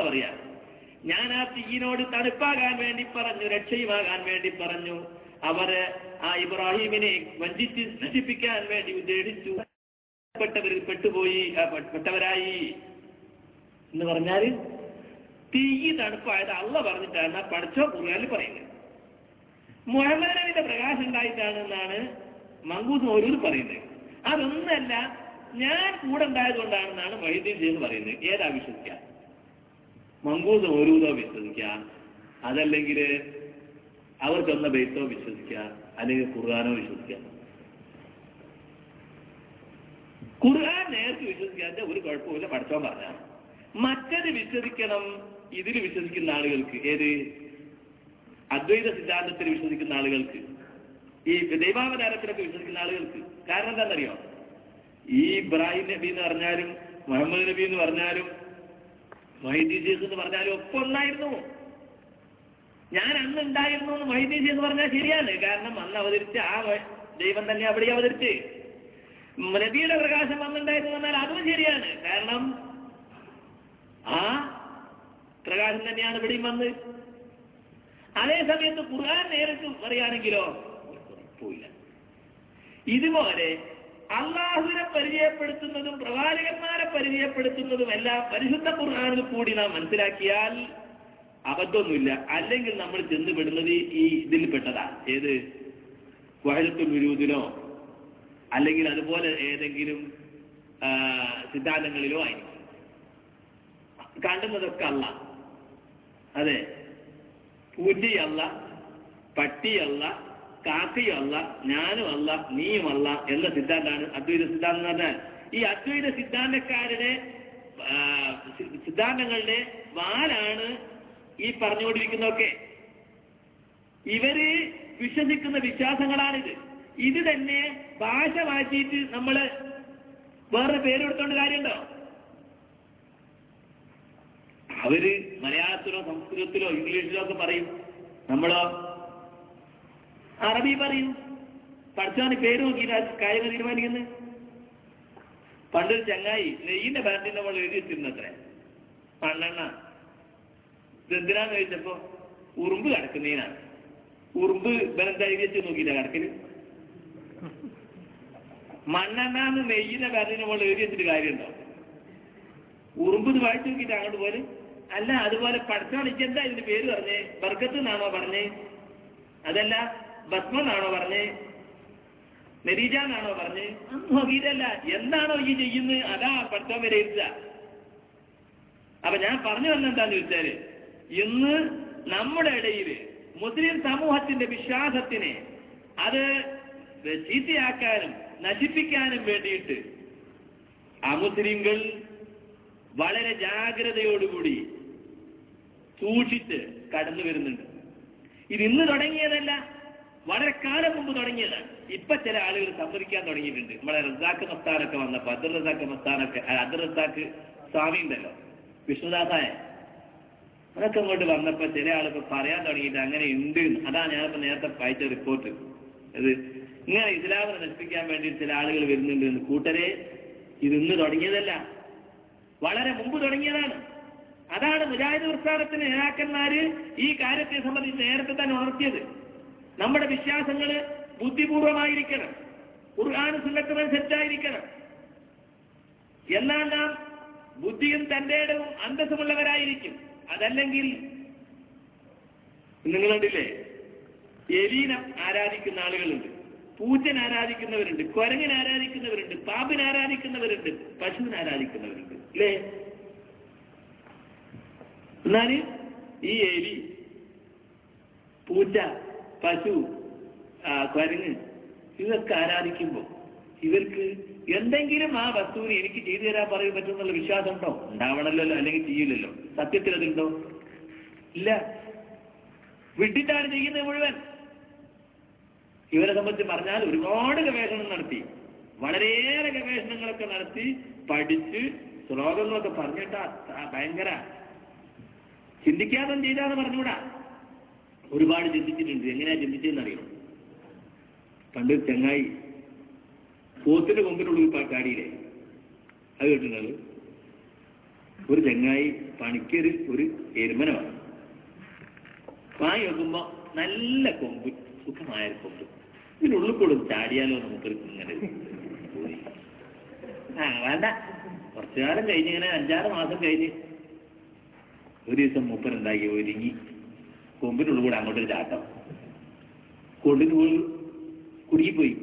പറയാ ഞാൻ ആ തീയിനോട് തണുപ്പാകാൻ വേണ്ടി പറഞ്ഞു രക്ഷയുമാകാൻ വേണ്ടി പറഞ്ഞു. അവരെ ആ ഇബ്രാഹിമിനെ വഞ്ചിച്ച് നശിപ്പിക്കാൻ വേണ്ടി ഉദ്ദേശിച്ചു. പെട്ടവരിൽ പെട്ടുപോയി പെട്ടവരായി. എന്ന് പറഞ്ഞാൽ തീ തണുപ്പായത് അള്ള പറഞ്ഞിട്ടാണ് ആ പഠിച്ചോ ഖുർആനിൽ പറയുന്നത്. മുഹമ്മദ് നബിയുടെ പ്രകാശം ഉണ്ടായിട്ടാണെന്നാണ് മങ്കൂസ് ഓരൂർ പറയുന്നത്. അതൊന്നല്ല ഞാൻ കൂടെ ഉണ്ടായത് കൊണ്ടാണെന്നാണ് മൊഹീദ്ദീൻ ഷെയ്ഖ് പറയുന്നത്. ഏതാ വിശ്വസിക്ക മങ്കൂസ് ഓരൂരോ വിശ്വസിക്കാം അതല്ലെങ്കിൽ അവർ തന്ന ബൈത്തോ വിശ്വസിക്കാം അല്ലെങ്കിൽ ഖുർആാനോ വിശ്വസിക്കാം. ഖുർആൻ നേരത്തെ വിശ്വസിക്കാതെ ഒരു കുഴപ്പമില്ല പഠിച്ചോൻ പറഞ്ഞാണ് മറ്റത് വിശ്വസിക്കണം ഇതിൽ വിശ്വസിക്കുന്ന ആളുകൾക്ക് ഏത്? അദ്വൈത സിദ്ധാന്തത്തിൽ വിശ്വസിക്കുന്ന ആളുകൾക്ക്. ഈ ദൈവാവതാരത്തിലൊക്കെ വിശ്വസിക്കുന്ന ആളുകൾക്ക്. കാരണം എന്താണെന്നറിയോ? ഈ ഇബ്രാഹിം നബി എന്ന് പറഞ്ഞാലും മുഹമ്മദ് നബി എന്ന് പറഞ്ഞാലും മൊഹീദ്ദീൻ എന്ന് പറഞ്ഞാലും ഒക്കെ ഒന്നായിരുന്നു. ഞാൻ അന്ന് ഉണ്ടായിരുന്നു എന്ന് മൊഹീദ്ദീൻ എന്ന് പറഞ്ഞാൽ ശരിയാണ്. കാരണം അന്ന് അവതരിച്ച് ആ ദൈവം തന്നെ അവിടെ അവതരിച്ച്. നബിയുടെ പ്രകാശം അന്നുണ്ടായിരുന്നു എന്നാൽ അതും ശരിയാണ്. കാരണം ആ പ്രകാശം തന്നെയാണ് ഇവിടെയും വന്ന്. അതേ സമയത്ത് ഖുർആൻ നേരിട്ട് പറയുകയാണെങ്കിലോ പോയില്ല ഇതുപോലെ അള്ളാഹുവിനെ പരിചയപ്പെടുത്തുന്നതും പ്രവാചകന്മാരെ പരിചയപ്പെടുത്തുന്നതും എല്ലാം പരിശുദ്ധ ഖുർആനിൽ കൂടി നാം മനസ്സിലാക്കിയാൽ അബദ്ധമൊന്നുമില്ല. അല്ലെങ്കിൽ നമ്മൾ ചെന്നുപെടുന്നത് ഈ ഇതിൽ പെട്ടതാ. ഏത്? വഹലത്തുൽ വിരൂതിലോ അല്ലെങ്കിൽ അതുപോലെ ഏതെങ്കിലും സിദ്ധാന്തങ്ങളിലോ ആയിരിക്കും. കാണുന്നതൊക്കെ അല്ല അതെ. പൂജയല്ല പട്ടിയല്ല കാക്കയല്ല ഞാനും അല്ല നീയും അല്ല എന്ന സിദ്ധാന്തമാണ് അദ്വൈത സിദ്ധാന്തം പറഞ്ഞാൽ. ഈ അദ്വൈത സിദ്ധാന്തക്കാരുടെ സിദ്ധാന്തങ്ങളുടെ വാലാണ് ഈ പറഞ്ഞുകൊണ്ടിരിക്കുന്നതൊക്കെ. ഇവർ വിശ്വസിക്കുന്ന വിശ്വാസങ്ങളാണിത്. ഇത് തന്നെ ഭാഷ മാറ്റിയിട്ട് നമ്മൾ വേറെ പേരെടുത്തോണ്ട് കാര്യമുണ്ടോ അവർ മലയാളത്തിലോ സംസ്കൃതത്തിലോ ഇംഗ്ലീഷിലോ ഒക്കെ പറയും. നമ്മളോ അറബി പറയും. പഠിച്ചാണ് പേര് നോക്കിയിട്ട് കാര്യങ്ങൾ തീരുമാനിക്കുന്നത്. പണ്ടൊരു ചങ്ങായി നെയ്യിന്റെ ബാൻഡിന്റെ നമ്മൾ എഴുതി വെച്ചിരുന്നത്രേ. മണ്ണെണ്ണ ഇതെന്തിനാന്ന് ചോദിച്ചപ്പോ ഉറുമ്പ് കടക്കുന്നതിനാണ്. ഉറുമ്പ് എഴുതി വെച്ച് നോക്കിയില്ല കടക്കൽ? മണ്ണെണ്ണാന്ന് നെയ്യിലെ കാര്യത്തിന് പോലെ എഴുതി വെച്ചിട്ട് കാര്യമുണ്ടോ? ഉറുമ്പ് വായിച്ചു നോക്കിയിട്ട് അങ്ങോട്ട് പോലെ? അല്ല അതുപോലെ പഠിച്ചോണിക്ക് എന്താ ഇതിന്റെ പേര് പറഞ്ഞേ? ബർക്കത്ത് എന്നാണോ പറഞ്ഞേ? അതല്ല ഭസ്മ എന്നാണോ പറഞ്ഞേ? നരീജ എന്നാണോ പറഞ്ഞേ? നോക്കിയിട്ടല്ല എന്താണോ ഈ ചെയ്യുന്നത്? അതാ പഠിത്തം വിലയിരുത്തുക അപ്പൊ ഞാൻ പറഞ്ഞു വന്ന എന്താന്ന് ചോദിച്ചാൽ ഇന്ന് നമ്മുടെ ഇടയിൽ മുസ്ലിം സമൂഹത്തിന്റെ വിശ്വാസത്തിനെ അത് ചീത്തയാക്കാനും നശിപ്പിക്കാനും വേണ്ടിയിട്ട് അമുസ്ലിങ്ങൾ വളരെ ജാഗ്രതയോടുകൂടി സൂക്ഷിച്ച് കടന്നു വരുന്നുണ്ട്. ഇത് ഇന്ന് തുടങ്ങിയതല്ല വളരെ കാലം മുമ്പ് തുടങ്ങിയതാണ്. ഇപ്പൊ ചില ആളുകൾ സമ്മതിക്കാൻ തുടങ്ങിയിട്ടുണ്ട്. നമ്മളെ റസാഖ് മസ്താനൊക്കെ വന്നപ്പോ അദർ റസാഖ് മസ്താനൊക്കെ അദർ റസാഖ് സ്വാമി ഉണ്ടല്ലോ വിഷ്ണുദാസായ. അതൊക്കെ ഇങ്ങോട്ട് വന്നപ്പോ ചില ആളുകൾ പറയാൻ തുടങ്ങിയിട്ട് അങ്ങനെ ഉണ്ട് അതാണ് അതാ ഞാനിപ്പോ നേരത്തെ വായിച്ച റിപ്പോർട്ട് ഇത് ഇങ്ങനെ ഇസ്ലാമിനെ നശിപ്പിക്കാൻ വേണ്ടി ചില ആളുകൾ വരുന്നുണ്ട് കൂട്ടരെ ഇത് ഇന്ന് തുടങ്ങിയതല്ല. വളരെ മുമ്പ് തുടങ്ങിയതാണ്. അതാണ് മുജാഹിദ് പ്രസ്ഥാനത്തിന് നേതാക്കന്മാര് ഈ കാര്യത്തെ സംബന്ധിച്ച് നേരത്തെ തന്നെ ഉണർത്തിയത്. നമ്മുടെ വിശ്വാസങ്ങൾ ബുദ്ധിപൂർവമായിരിക്കണം ഖുർആാന് സുന്നത്തുമനുസരിച്ചായിരിക്കണം എന്നാൽ നാം ബുദ്ധിയും തന്റെ ഇടവും അന്തസ്സുമുള്ളവരായിരിക്കും. അതല്ലെങ്കിൽ നിങ്ങൾ കണ്ടില്ലേ? എലീനെ ആരാധിക്കുന്ന ആളുകളുണ്ട്. പൂച്ചൻ ആരാധിക്കുന്നവരുണ്ട്. കുരങ്ങിനെ ആരാധിക്കുന്നവരുണ്ട്. പാമ്പിനെ ആരാധിക്കുന്നവരുണ്ട്. പശുവിനെ ആരാധിക്കുന്നവരുണ്ട്. അല്ലേ എന്നാൽ ഈ എലി പൂച്ച പശു കുരങ്ങ് ഇതൊക്കെ ആരാധിക്കുമ്പോ ഇവർക്ക് എന്തെങ്കിലും ആ വസ്തുവിന് എനിക്ക് ചെയ്തു തരാൻ പറയാൻ പറ്റുമെന്നുള്ള വിശ്വാസം ഉണ്ടോ ഉണ്ടാവണല്ലോ അല്ലെങ്കിൽ ചെയ്യില്ലല്ലോ സത്യത്തിൽ അതുണ്ടോ? ഇല്ല. വിട്ടിട്ടാണ് ചെയ്യുന്നത് മുഴുവൻ. ഇവരെ സംബന്ധിച്ച് പറഞ്ഞാൽ ഒരുപാട് ഗവേഷണം നടത്തി. വളരെയേറെ ഗവേഷണങ്ങളൊക്കെ നടത്തി പഠിച്ച് ശ്ലോകങ്ങളൊക്കെ പറഞ്ഞിട്ടാ ഭയങ്കര ചിന്തിക്കാതെ ചെയ്താന്ന് പറഞ്ഞുകൂടാ? ഒരുപാട് ചിന്തിച്ചിട്ടുണ്ട്. എങ്ങനെയാ ചിന്തിച്ചതെന്ന് അറിയണം പണ്ട് ചങ്ങായി പോത്തിന്റെ കൊമ്പിനുള്ളിൽ പാട്ടാടിയില്ലേ അത് കേട്ടിട്ടുള്ളത് ഒരു ചെങ്ങായി പണിക്കൊരു ഒരു എരുമനമാണ് വന്നു നോക്കുമ്പോ നല്ല കൊമ്പ് സുഖമായ കൊമ്പ്. ഇതിനുള്ളിൽ കൂടെ ചാടിയാലോ നമുക്ക് ഇങ്ങനെ. ആ വേണ്ട. കുറച്ചു കാലം കഴിഞ്ഞ് ഇങ്ങനെ അഞ്ചാറ് മാസം കഴിഞ്ഞ് ഒരു ദിവസം മൂപ്പൻ ഉണ്ടാക്കി ഒരുങ്ങി. കൊമ്പിനുള്ളിൽ കൂടെ അങ്ങോട്ടൊരു ചാട്ടം. കൊണ്ടിന് പോയി കുടുങ്ങിപ്പോയി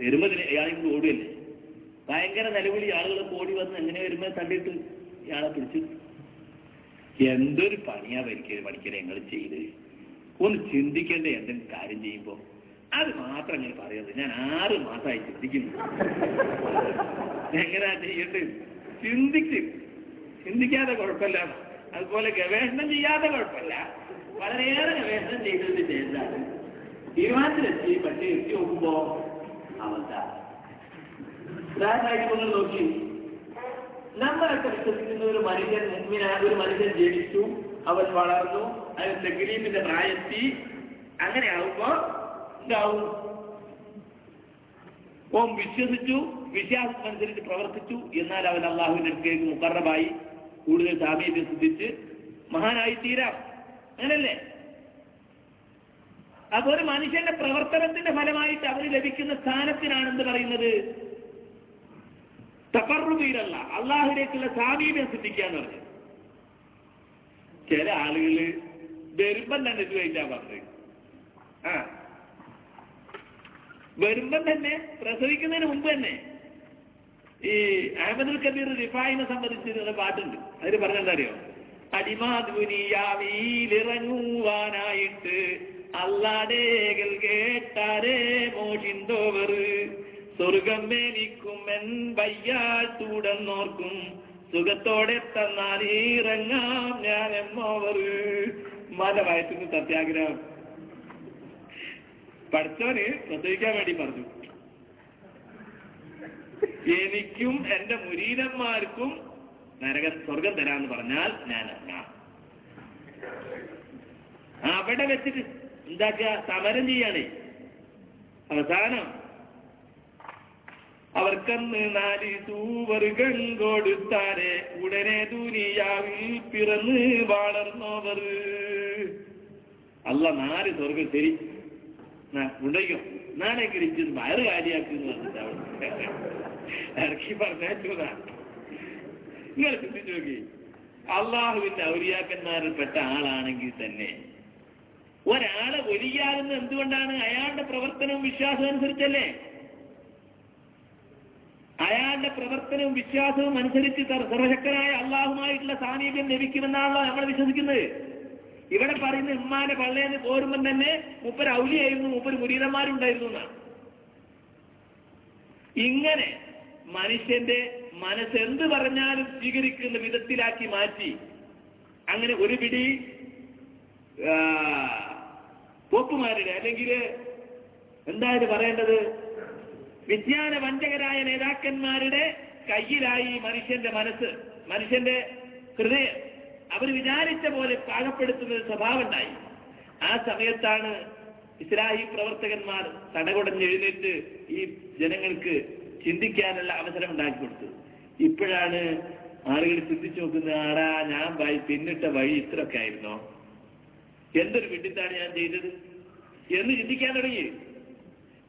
ഉം, ആ, കൂടി ഓടുകയല്ലേ? ഭയങ്കര നിലവിളി. ആളുകളൊക്കെ ഓടി വന്ന് എങ്ങനെ എരുമ തള്ളിയിട്ട് ഇയാളെ പിടിച്ചു? എന്തൊരു പണിയാ പരിക്കൽ പണിക്കൽ ഞങ്ങൾ ചെയ്ത്. ഒന്ന് ചിന്തിക്കേണ്ട എന്തെങ്കിലും കാര്യം ചെയ്യുമ്പോ അത് മാത്രം അങ്ങനെ പറയുന്നത് ഞാൻ ആറ് മാസമായി ചിന്തിക്കുന്നു. എങ്ങനെയാ ചെയ്യട്ടെ ചിന്തിച്ച് ചിന്തിക്കാതെ കുഴപ്പമില്ല. അതുപോലെ ഗവേഷണം ചെയ്യാതെ കുഴപ്പമില്ല. വളരെയേറെ ഗവേഷണം ചെയ്തതിന്റെ ശേഷം തീരുമാനത്തിലെത്തി പക്ഷേ എത്തി നോക്കുമ്പോ അവസ്ഥ. നോക്കി. നമ്മളൊക്കെ വിശ്വസിക്കുന്ന ഒരു മനുഷ്യൻ ഒരു മനുഷ്യൻ ജനിച്ചു അവൻ വളർന്നു അവൻ തെഗ്രീമിന്റെ പ്രായത്തി അങ്ങനെ ആവുമ്പോ ഉണ്ടാവും ഓം വിശ്വസിച്ചു വിശ്വാസം അനുസരിച്ച് പ്രവർത്തിച്ചു എന്നാൽ അവൻ അള്ളാഹുവിന്റെ അടുത്തേക്ക് മുക്കറബായി കൂടുതൽ സാമീപ്യം സിദ്ധിച്ച് മഹാനായി തീരാം അങ്ങനല്ലേ? അപ്പൊ ഒരു മനുഷ്യന്റെ പ്രവർത്തനത്തിന്റെ ഫലമായിട്ട് അവന് ലഭിക്കുന്ന സ്ഥാനത്തിനാണ് എന്ത് പറയുന്നത് തകർറുബീരല്ല അള്ളാഹുലേക്കുള്ള സാമീപ്യം സിദ്ധിക്കാന്ന് പറഞ്ഞു. ചില ആളുകൾ വരുമ്പം തന്നെ ഇത് കഴിഞ്ഞാ പറഞ്ഞത്. ആ. വരുമ്പം തന്നെ പ്രസവിക്കുന്നതിന് മുമ്പ് തന്നെ ഈ അഹമ്മദുൽ കബീർ റിഫായിനെ സംബന്ധിച്ചിരുന്ന പാട്ടുണ്ട്. അതിൽ പറഞ്ഞെന്താ അറിയോ? അടിമാധുനിയാവിയിലിറങ്ങുവാനായിട്ട് അല്ലാടേകൾ കേട്ടാരേ മോഷിന്തോവർ സ്വർഗം എനിക്കും എൻ വയ്യാൽ തൂടന്നോർക്കും സുഖത്തോടെ തന്നാൽ ഇറങ്ങാം ഞാൻ എന്നോവർ മല വയറ്റുന്ന സത്യാഗ്രഹം. പഠിച്ചവന് പ്രസവിക്കാൻ വേണ്ടി പറഞ്ഞു. എനിക്കും എന്റെ മുരീരന്മാർക്കും നരക സ്വർഗം തരാന്ന് പറഞ്ഞാൽ ഞാൻ ഇറങ്ങാം അവിടെ വെച്ചിട്ട് എന്താക്കുക? സമരം ചെയ്യാണ്. അവസാനം അവർക്കന്ന് നാല് തൂവറുകൾ കൊടുത്താരെ ഉടനെ ദുനിയാവിൽ പിറന്ന് വളർന്നവർ. അല്ല നാല് സ്വർഗം ശരി. ഉണ്ടയ്ക്കോ നാളെ കിരിച്ച് വയറ് കാര്യാക്കുന്നു ഇറക്കി പറഞ്ഞാ നിങ്ങൾ ചിന്തിച്ചു നോക്കി. അള്ളാഹുവിന്റെ ഔലിയാക്കന്മാരിൽപ്പെട്ട ആളാണെങ്കിൽ തന്നെ ഒരാളെ ഒലിയാകുന്ന എന്തുകൊണ്ടാണ് അയാളുടെ പ്രവർത്തനവും വിശ്വാസവും അനുസരിച്ചല്ലേ? അയാളുടെ പ്രവർത്തനവും വിശ്വാസവും അനുസരിച്ച് സർ- സർവശക്തനായ അള്ളാഹുമായിട്ടുള്ള സാമീപ്യം ലഭിക്കുമെന്നാണല്ലോ നമ്മൾ വിശ്വസിക്കുന്നത്. ഇവിടെ പറയുന്ന ഉമ്മാനെ പള്ളേന്ന് പോരുമ്പം തന്നെ മുപ്പര് ഔലിയായിരുന്നു മുപ്പര് മുരീതന്മാരുണ്ടായിരുന്നു എന്നാണ് ഇങ്ങനെ മനുഷ്യന്റെ മനസ്സ് എന്ത് പറഞ്ഞാലും സ്വീകരിക്കുന്ന വിധത്തിലാക്കി മാറ്റി. അങ്ങനെ ഒരു പിടി പോപ്പുമാരുടെ അല്ലെങ്കിൽ എന്താണ് പറയേണ്ടത്? വിജ്ഞാന വഞ്ചകരായ നേതാക്കന്മാരുടെ കയ്യിലായി മനുഷ്യന്റെ മനസ്സ് മനുഷ്യന്റെ ഹൃദയം. അവർ വിചാരിച്ച പോലെ പാകപ്പെടുത്തുന്ന ഒരു സ്വഭാവം ഉണ്ടായി ആ സമയത്താണ് ഇസ്രാഹി പ്രവർത്തകന്മാർ തടകുടഞ്ഞെഴുന്നേറ്റ് ഈ ജനങ്ങൾക്ക് ചിന്തിക്കാനുള്ള അവസരം ഉണ്ടാക്കി കൊടുത്തത്. ഇപ്പോഴാണ് ആളുകൾ ചിന്തിച്ചു നോക്കുന്നത് ആടാ ഞാൻ പിന്നിട്ട വഴി ഇത്രയൊക്കെ ആയിരുന്നോ? എന്തൊരു വിഡിത്താണ് ഞാൻ ചെയ്തത് എന്ന് ചിന്തിക്കാൻ തുടങ്ങി.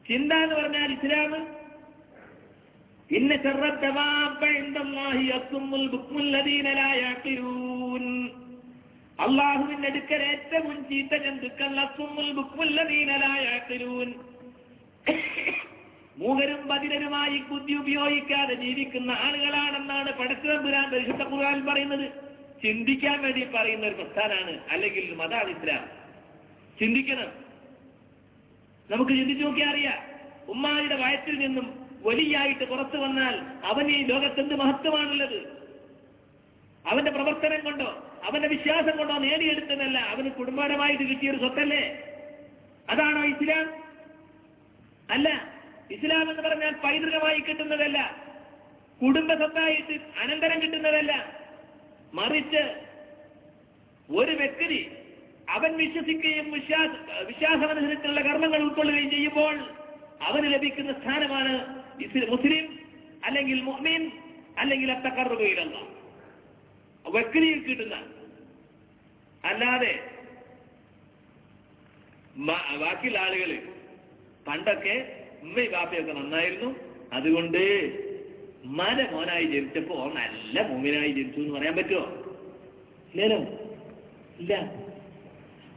ചിന്ത എന്ന് പറഞ്ഞാൽ ഇസ്ലാം ഇന്ന അള്ളാഹുവിന്റെ അടുക്കൽ ഏറ്റവും ചീത്ത ജന്തുക്കൾ മൂകരും ബദിരനുമായി ബുദ്ധി ഉപയോഗിക്കാതെ ജീവിക്കുന്ന ആളുകളാണെന്നാണ് പടച്ചതമ്പുരാൻ പരിശുദ്ധ ഖുർആൻ പറയുന്നത്. ചിന്തിക്കാൻ വേണ്ടി പറയുന്ന ഒരു പ്രസ്ഥാനാണ് അല്ലെങ്കിൽ മതാണ് ഇസ്ലാം. ചിന്തിക്കണം. നമുക്ക് ചിന്തിച്ചു നോക്കിയാൽ അറിയാം. ഉമ്മാരുടെ വയറ്റിൽ നിന്നും വലിയായിട്ട് പുറത്തു വന്നാൽ അവന് ഈ ലോകത്തെന്ത് മഹത്വമാണുള്ളത്? അവന്റെ പ്രവർത്തനം കൊണ്ടോ അവന്റെ വിശ്വാസം കൊണ്ടോ നേടിയെടുത്തതല്ല. അവന് കുടുംബപരമായിട്ട് കിട്ടിയൊരു സ്വത്തല്ലേ? അതാണോ ഇസ്ലാം? അല്ല. ഇസ്ലാം എന്ന് പറഞ്ഞാൽ പൈതൃകമായി കിട്ടുന്നതല്ല. കുടുംബ സ്വത്തായിട്ട് അനന്തരം കിട്ടുന്നതല്ല. മറിച്ച് ഒരു വ്യക്തി അവൻ വിശ്വസിക്കുകയും വിശ്വാസ വിശ്വാസമനുസരിച്ചുള്ള കർമ്മങ്ങൾ ഉൾക്കൊള്ളുകയും ചെയ്യുമ്പോൾ അവന് ലഭിക്കുന്ന സ്ഥാനമാണ് മുസ്ലിം അല്ലെങ്കിൽ മുഅ്മിൻ അല്ലെങ്കിൽ അത്തക്കറുകയിലല്ല വ്യക്തിയിൽ കിട്ടുന്ന. അല്ലാതെ ബാക്കിയുള്ള ആളുകൾ പണ്ടൊക്കെ ഉമ്മയും ബാപ്പയൊക്കെ നന്നായിരുന്നു. അതുകൊണ്ട് ഉമ്മാന്റെ മോനായി ജനിച്ചപ്പോ നല്ല മോമിനായി ജനിച്ചു എന്ന് പറയാൻ പറ്റുമോ? ഇല്ലല്ലോ. ഇല്ല.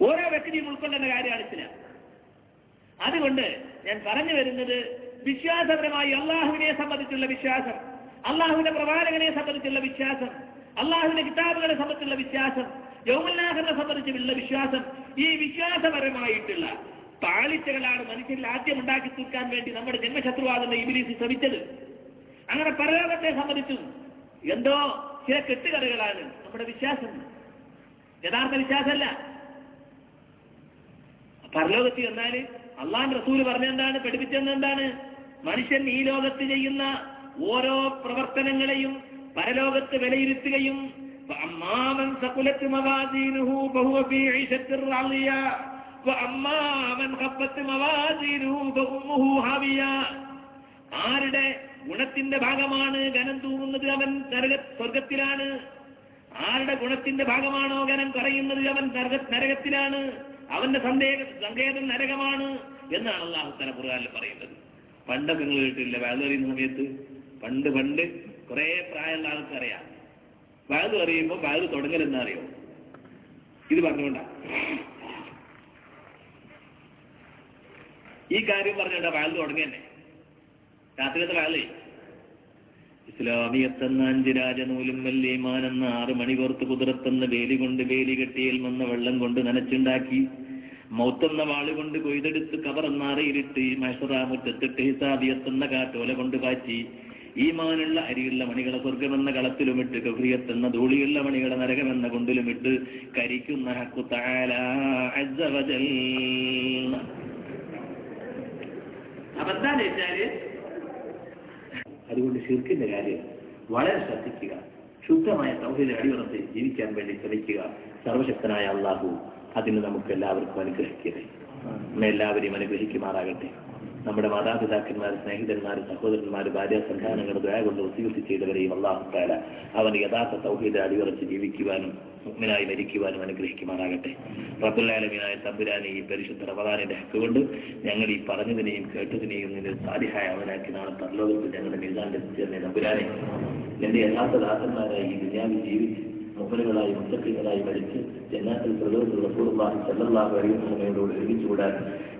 ഓരോ വ്യക്തിയും ഉൾക്കൊള്ളുന്ന കാര്യമാണ് ഇസ്ലാം. അതുകൊണ്ട് ഞാൻ പറഞ്ഞു വരുന്നത് വിശ്വാസപരമായി അള്ളാഹുവിനെ സംബന്ധിച്ചുള്ള വിശ്വാസം അള്ളാഹുവിന്റെ പ്രവാചകനെ സംബന്ധിച്ചുള്ള വിശ്വാസം അള്ളാഹുവിന്റെ കിതാബുകളെ സംബന്ധിച്ചുള്ള വിശ്വാസം യൗമല്ലാഹനെ സംബന്ധിച്ചുള്ള വിശ്വാസം ഈ വിശ്വാസപരമായിട്ടുള്ള പാളിച്ചകളാണ് മനുഷ്യരിൽ ആദ്യം ഉണ്ടാക്കി തീർക്കാൻ വേണ്ടി നമ്മുടെ ജന്മശത്രുവാദം ഇബിലീസ് ശ്രമിച്ചത്. അങ്ങനെ പരലോകത്തെ സമ്മതിച്ചു എന്തോ ചില കെട്ടുകഥകളാണ് നമ്മുടെ വിശ്വാസം. യഥാർത്ഥ വിശ്വാസമല്ല. പരലോകത്തിൽ എന്നാൽ അള്ളാൻ റസൂൽ പറഞ്ഞെന്താണ് പഠിപ്പിച്ചെന്നെന്താണ് മനുഷ്യൻ ഈ ലോകത്ത് ചെയ്യുന്ന ഓരോ പ്രവർത്തനങ്ങളെയും പരലോകത്ത് വിലയിരുത്തുകയും ആരുടെ ഗുണത്തിന്റെ ഭാഗമാണ് ഘനം തൂങ്ങുന്നത് അവൻ നരക സ്വർഗത്തിലാണ്. ആരുടെ ഗുണത്തിന്റെ ഭാഗമാണോ ഘനം കറയുന്നത് അവൻ നരക നരകത്തിലാണ്. അവന്റെ സന്ദേഹ സങ്കേതം നരകമാണ് എന്നാണ് അള്ളാഹു തല ഖുർആനിൽ പറയുന്നത്. പണ്ട് നിങ്ങൾ കേട്ടില്ല വയലു അറിയുന്ന സമയത്ത്? പണ്ട് പണ്ട് കുറെ പ്രായമുള്ള ആൾക്ക് അറിയാം. വയലു അറിയുമ്പോൾ വയലു തുടങ്ങലെന്നറിയോ ഇത് പറഞ്ഞുകൊണ്ടാ. ഈ കാര്യം പറഞ്ഞുകൊണ്ടാ വയലു തുടങ്ങിയെന്നെ രാത്രിയത്തെ വയലേ ഇസ്ലാമിയത്തെന്ന അഞ്ച് രാജനൂലും വല്യമാനെന്ന ആറ് മണികോർത്ത് കുതിരത്തെന്ന വേലി കൊണ്ട് വേലി കെട്ടിയിൽ വന്ന വെള്ളം കൊണ്ട് നനച്ചുണ്ടാക്കി മൗത്തെന്ന വാളുകൊണ്ട് കൊയ്തെടുത്ത് കവറെന്ന അറയിലിട്ട് മഹസറാമുറ്റത്തിട്ട് ഹിസാബിയത്തെന്ന കാറ്റോല കൊണ്ട് കാച്ചി മാനുള്ള അരിയുള്ള മണികളെ സ്വർഗമെന്ന കളത്തിലുമിട്ട് ഗൗരിയത്തെന്ന ധൂളിയുള്ള മണികളെ നരകമെന്ന കൊണ്ടിലുമിട്ട് കരിക്കുന്ന ഹക്കു തആല അസ്സ വജൽ. അപ്പൊ എന്താന്ന് വെച്ചാൽ അതുകൊണ്ട് ശിർക്കിന്റെ കാര്യം വളരെ ശ്രദ്ധിക്കുക. ശുദ്ധമായ സൗഹൃദ അടിയുറത്ത് ജീവിക്കാൻ വേണ്ടി ശ്രമിക്കുക. സർവശക്തനായ അള്ളാഹു അതിന് നമുക്ക് എല്ലാവർക്കും അനുഗ്രഹിക്കട്ടെ നമ്മെ എല്ലാവരെയും അനുഗ്രഹിക്കുമാറാകട്ടെ. നമ്മുടെ മാതാപിതാക്കന്മാർ സ്നേഹിതന്മാർ സഹോദരന്മാർ ഭാര്യ സന്താനങ്ങൾ ദയ കൊണ്ട് വസീയത്ത് ചെയ്തവരെയും അള്ളാഹു താല അവൻ യഥാർത്ഥ സൗഹൃദ അടിയുറച്ച് ജീവിക്കുവാനും മുഗ്മിനായി മരിക്കുവാനും അനുഗ്രഹിക്കുമാറാകട്ടെ. റബ്ബുല്ലാലമീനായ തമ്പുരാനെ ഈ പരിശുദ്ധ റമദാനിന്റെ ഹക്ക് കൊണ്ട് ഞങ്ങൾ ഈ പറഞ്ഞതിനെയും കേട്ടതിനെയും നിന്റെ സാധ്യമായ അവനാക്കി നാളെ പരലോകത്ത് ഞങ്ങളുടെ മീസാന്റെ എത്തിച്ചേർന്ന തമ്പുരാനെ. എന്റെ യഥാർത്ഥ ദാസന്മാരായി ഈ ദുനിയാവിൽ ജീവിച്ച് മുഹലുകളായി മുത്തക്കളായി മരിച്ച് ജന്നാത്തിൽ പ്രലോകത്തുള്ള പൂർവ്വമായി സല്ലാഹു അറിയുന്നവരോട് ഒരുമിച്ചുകൂടാൻ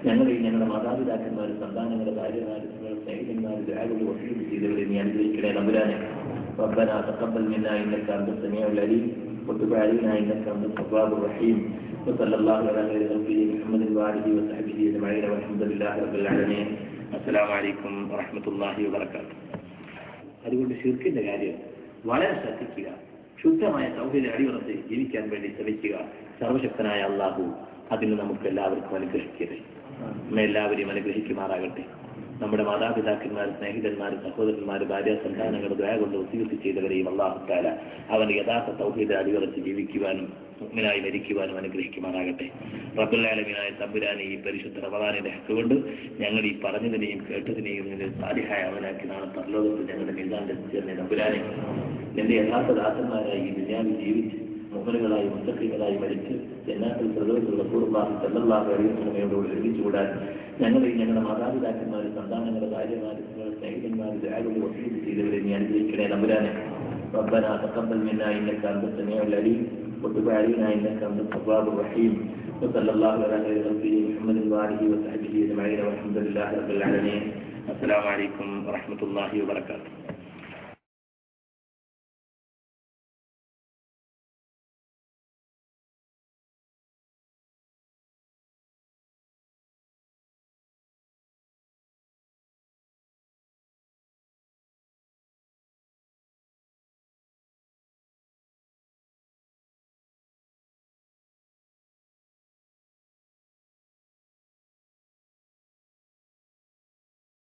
ഞങ്ങളെയും ഞങ്ങളുടെ മാതാപിതാക്കന്മാരും സന്താനങ്ങളുടെ ഭാര്യമാരും നിങ്ങളുടെ സ്നേഹിതന്മാരും ദയാകൊണ്ട് വസീത് ചെയ്തവരെ നീ അനുഗ്രഹിക്കണേ നമ്പുരാനെ ربنا تقبل منا انك انت السميع العليم وتب علينا انك انت التواب الرحيم وصلى الله على خير خلقه محمد واله وصحبه اجمعين والحمد لله رب العالمين السلام عليكم ورحمه الله وبركاته അതുകൊണ്ട് ഷിർക്കിന്റെ കാര്യം വളരെ ശ്രദ്ധിക്കുക ശുദ്ധമായ സൗഹൃദ അടിയുറത്ത് ജീവിക്കാൻ വേണ്ടി ശ്രമിക്കുക. സർവശക്തനായ അള്ളാഹു അതിന് നമുക്ക് എല്ലാവർക്കും അനുഗ്രഹിക്കട്ടെ. നമ്മെ എല്ലാവരെയും അനുഗ്രഹിക്കുമാറാകട്ടെ. നമ്മുടെ മാതാപിതാക്കന്മാർ സ്നേഹിതന്മാർ സഹോദരന്മാർ ഭാര്യ സന്താനങ്ങൾ ദയ കൊണ്ട് ഒത്തിരി ചെയ്തവരെയും അള്ളാഹുക്കാല അവന്റെ യഥാർത്ഥ സൗഹൃദ അടിയുറച്ച് ജീവിക്കുവാനും മുഗ്മിനായി മരിക്കുവാനും അനുഗ്രഹിക്കുമാറാകട്ടെ. റബ്ബുല്ലാലമീനായ തമ്പുരാനെ ഈ പരിശുദ്ധ റമദാനിന്റെ ഹക്ക് കൊണ്ട് ഞങ്ങൾ ഈ പറഞ്ഞതിനെയും കേട്ടതിനെയും സാധ്യമായ അവനാക്കി നാളെ പരലോകത്ത് ഞങ്ങളുടെ മീതാന്റെ ചേർന്ന തമ്പുരാനെ എന്റെ യഥാർത്ഥ ദാസന്മാരായി ഈ ദുനിയാവിൽ ജീവിച്ച് മുഹലുകളായി മുത്തക്കികളായി മരിച്ച് ജന്നാത്തിൽ പ്രലോകത്തുള്ള പൂർവ്വാഹി സല്ലാഹു അറിയുന്നവയോട് ഒരുമിച്ചുകൂടാൻ ഞങ്ങളെയും ഞങ്ങളുടെ മാതാപിതാക്കന്മാർ സന്താനങ്ങളുടെ ഭാര്യമാർ നിങ്ങളുടെ സ്നേഹിതന്മാർ ദയാകൊണ്ട് വസീത് ചെയ്തവരെ നീ അനുഗ്രഹിക്കണേ നമ്പുരാനെ ربنا تقبل منا انك انت السميع العليم وتب علينا انك انت التواب الرحيم وصلى الله على خير خلقه محمد واله وصحبه اجمعين والحمد لله رب العالمين السلام عليكم ورحمه الله وبركاته